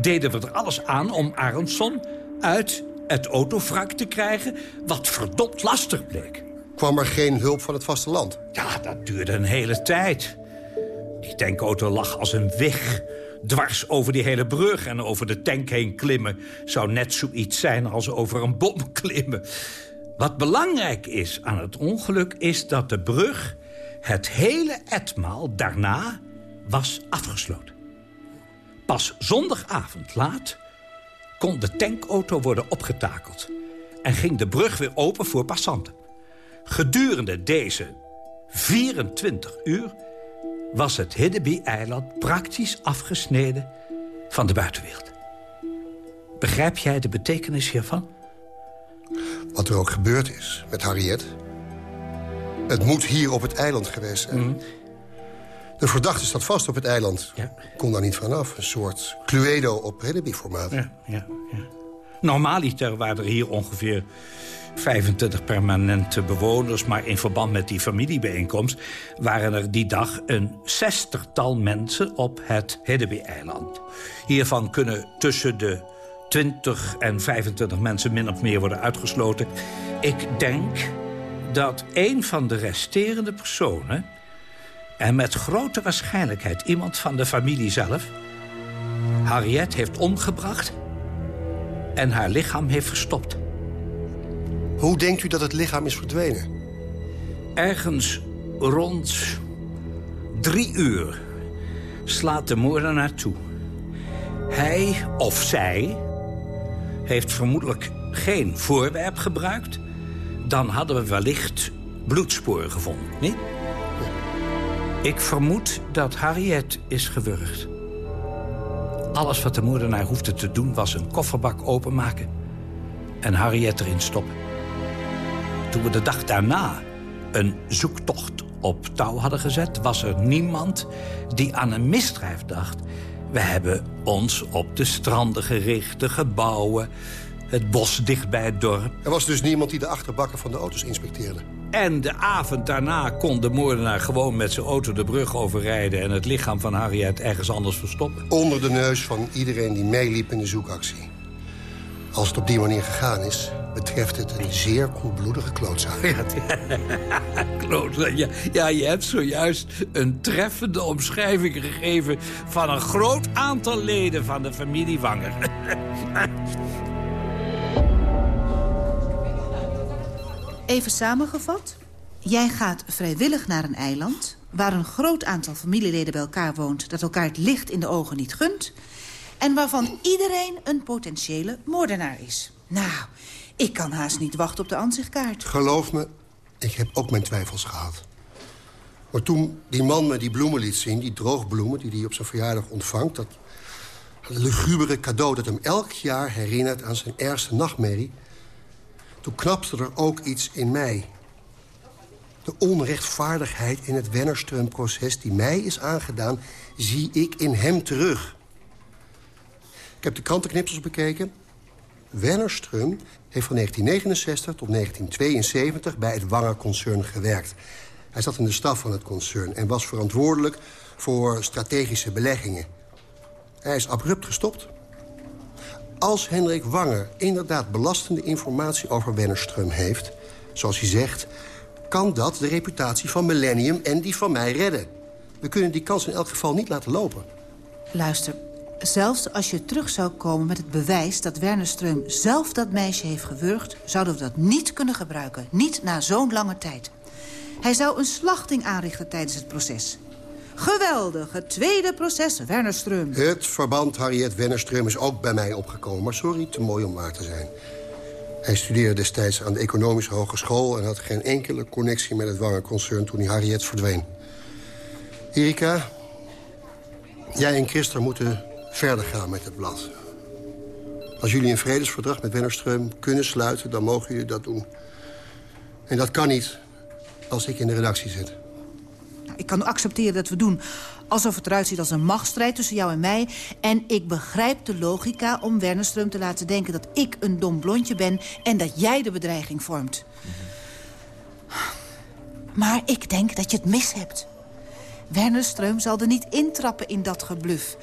deden we er alles aan om Aronson uit het autovrak te krijgen... wat verdomd lastig bleek. Kwam er geen hulp van het vasteland? Ja, dat duurde een hele tijd. Die tankauto lag als een weg dwars over die hele brug en over de tank heen klimmen... zou net zoiets zijn als over een bom klimmen. Wat belangrijk is aan het ongeluk is dat de brug... het hele etmaal daarna was afgesloten. Pas zondagavond laat kon de tankauto worden opgetakeld... en ging de brug weer open voor passanten. Gedurende deze 24 uur was het Hiddeby-eiland praktisch afgesneden van de buitenwereld. Begrijp jij de betekenis hiervan? Wat er ook gebeurd is met Harriet... het moet hier op het eiland geweest zijn. Mhm. De verdachte staat vast op het eiland. Ja. Kom daar niet vanaf. Een soort Cluedo op Hiddeby-formaat. Ja, ja, ja. Normaaliter waren er hier ongeveer 25 permanente bewoners... maar in verband met die familiebijeenkomst... waren er die dag een zestigtal mensen op het Hiddeby-eiland. Hiervan kunnen tussen de 20 en 25 mensen min of meer worden uitgesloten. Ik denk dat een van de resterende personen... en met grote waarschijnlijkheid iemand van de familie zelf... Harriet heeft omgebracht en haar lichaam heeft verstopt. Hoe denkt u dat het lichaam is verdwenen? Ergens rond drie uur slaat de moordenaar toe. Hij of zij heeft vermoedelijk geen voorwerp gebruikt... dan hadden we wellicht bloedsporen gevonden, niet? Ik vermoed dat Harriet is gewurgd. Alles wat de moordenaar hoefde te doen was een kofferbak openmaken... en Harriet erin stoppen. Toen we de dag daarna een zoektocht op touw hadden gezet... was er niemand die aan een misdrijf dacht. We hebben ons op de stranden gericht, de gebouwen... het bos dicht bij het dorp. Er was dus niemand die de achterbakken van de auto's inspecteerde? En de avond daarna kon de moordenaar gewoon met zijn auto de brug overrijden... en het lichaam van Harriet ergens anders verstoppen. Onder de neus van iedereen die meeliep in de zoekactie. Als het op die manier gegaan is, betreft het een zeer koelbloedige klootzaak. Ja, klootzak. Ja, ja, je hebt zojuist een treffende omschrijving gegeven... van een groot aantal leden van de familie Wanger. Even samengevat. Jij gaat vrijwillig naar een eiland... waar een groot aantal familieleden bij elkaar woont... dat elkaar het licht in de ogen niet gunt... en waarvan iedereen een potentiële moordenaar is. Nou, ik kan haast niet wachten op de aanzichtkaart. Geloof me, ik heb ook mijn twijfels gehad. Maar toen die man me die bloemen liet zien, die droogbloemen... die hij op zijn verjaardag ontvangt... dat lugubere cadeau dat hem elk jaar herinnert aan zijn ergste nachtmerrie... toen knapte er ook iets in mij. De onrechtvaardigheid in het Wennerström-proces die mij is aangedaan... zie ik in hem terug. Ik heb de krantenknipsels bekeken. Wennerström heeft van 1969 tot 1972 bij het Wanger-concern gewerkt. Hij zat in de staf van het concern en was verantwoordelijk voor strategische beleggingen. Hij is abrupt gestopt. Als Hendrik Wanger inderdaad belastende informatie over Wennerström heeft... zoals hij zegt, kan dat de reputatie van Millennium en die van mij redden. We kunnen die kans in elk geval niet laten lopen. Luister, zelfs als je terug zou komen met het bewijs... dat Werner Streum zelf dat meisje heeft gewurgd... zouden we dat niet kunnen gebruiken. Niet na zo'n lange tijd. Hij zou een slachting aanrichten tijdens het proces. Geweldig, het tweede proces Werner Streum. Het verband Harriet Wennerström is ook bij mij opgekomen. Maar sorry, te mooi om waar te zijn. Hij studeerde destijds aan de Economische Hogeschool... en had geen enkele connectie met het Wanger-concern toen hij Harriet verdween. Erika, jij en Christa moeten verder gaan met het blad. Als jullie een vredesverdrag met Wennerström kunnen sluiten... dan mogen jullie dat doen. En dat kan niet als ik in de redactie zit. Ik kan accepteren dat we doen alsof het eruit ziet als een machtsstrijd tussen jou en mij. En ik begrijp de logica om Wernerström te laten denken dat ik een dom blondje ben... en dat jij de bedreiging vormt. Maar ik denk dat je het mis hebt. Wernerström zal er niet intrappen in dat gebluf.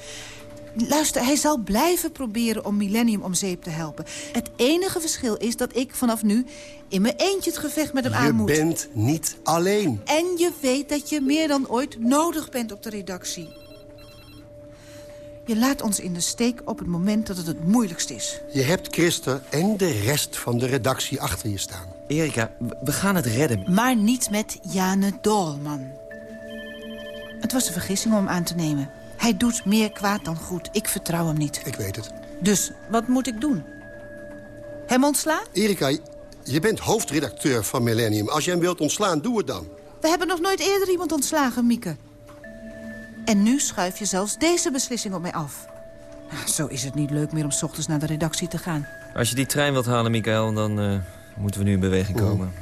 Luister, hij zal blijven proberen om Millennium om zeep te helpen. Het enige verschil is dat ik vanaf nu in mijn eentje het gevecht met hem aan Je moet. bent niet alleen. En je weet dat je meer dan ooit nodig bent op de redactie. Je laat ons in de steek op het moment dat het het moeilijkst is. Je hebt Christa en de rest van de redactie achter je staan. Erika, we gaan het redden. Maar niet met Jane Dolman. Het was een vergissing om hem aan te nemen. Hij doet meer kwaad dan goed. Ik vertrouw hem niet. Ik weet het. Dus, wat moet ik doen? Hem ontslaan? Erika, je bent hoofdredacteur van Millennium. Als jij hem wilt ontslaan, doe het dan. We hebben nog nooit eerder iemand ontslagen, Mieke. En nu schuif je zelfs deze beslissing op mij af. Nou, zo is het niet leuk meer om 's ochtends naar de redactie te gaan. Als je die trein wilt halen, Michael, dan eh, moeten we nu in beweging komen.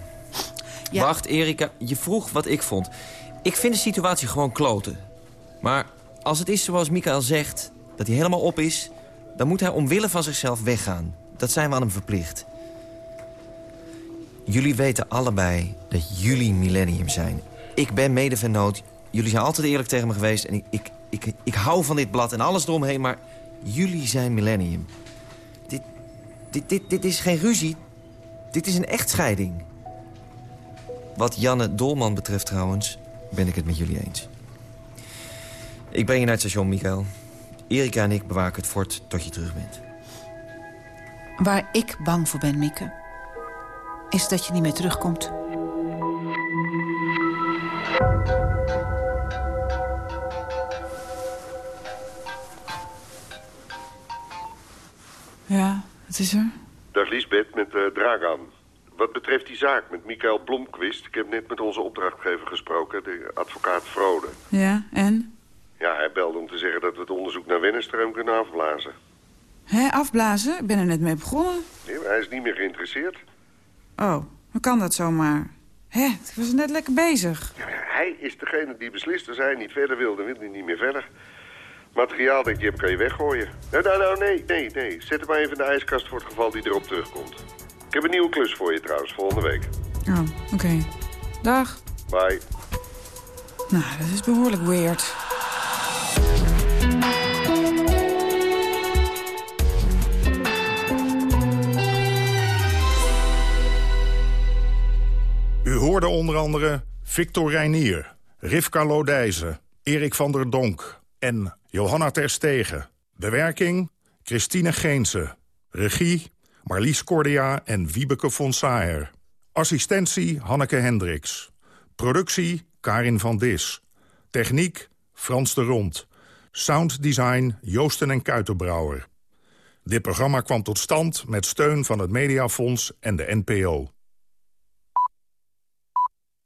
Ja. Wacht, Erika, je vroeg wat ik vond. Ik vind de situatie gewoon kloten. Maar als het is zoals Michael zegt, dat hij helemaal op is... dan moet hij omwille van zichzelf weggaan. Dat zijn we aan hem verplicht. Jullie weten allebei dat jullie millennium zijn. Ik ben medevennoot. Jullie zijn altijd eerlijk tegen me geweest. En ik, ik, ik, ik hou van dit blad en alles eromheen, maar jullie zijn millennium. Dit, dit, dit, dit is geen ruzie. Dit is een echtscheiding. Wat Janne Dolman betreft trouwens, ben ik het met jullie eens. Ik breng je naar het station, Michael. Erika en ik bewaken het fort tot je terug bent. Waar ik bang voor ben, Mieke... is dat je niet meer terugkomt. Ja, het is er. Dag Liesbeth, met uh, Dragan. Wat betreft die zaak met Michael Blomqvist... ik heb net met onze opdrachtgever gesproken, de advocaat Frode. Ja, en? Ja, hij belde om te zeggen dat we het onderzoek naar Wennerström kunnen afblazen. Hé, afblazen? Ik ben er net mee begonnen. Nee, maar hij is niet meer geïnteresseerd. Oh, hoe kan dat zomaar? Hé, ik was net lekker bezig. Ja, hij is degene die beslist. Als hij niet verder wil, dan wil hij niet meer verder. Materiaal dat je hebt, kan je weggooien. Nou, nou, nou, nee, nee, nee. Zet hem maar even in de ijskast voor het geval die erop terugkomt. Ik heb een nieuwe klus voor je trouwens, volgende week. Oh, oké. Dag. Bye. Nou, dat is behoorlijk weird. U hoorde onder andere Victor Reinier, Rivka Lodijzen, Erik van der Donk en Johanna Terstegen. Bewerking Christine Geense. Regie Marlies Cordia en Wiebeke von Saer. Assistentie Hanneke Hendricks. Productie Karin van Dis. Techniek Frans de Rond. Sounddesign Joosten en Kuitenbrouwer. Dit programma kwam tot stand met steun van het Mediafonds en de NPO.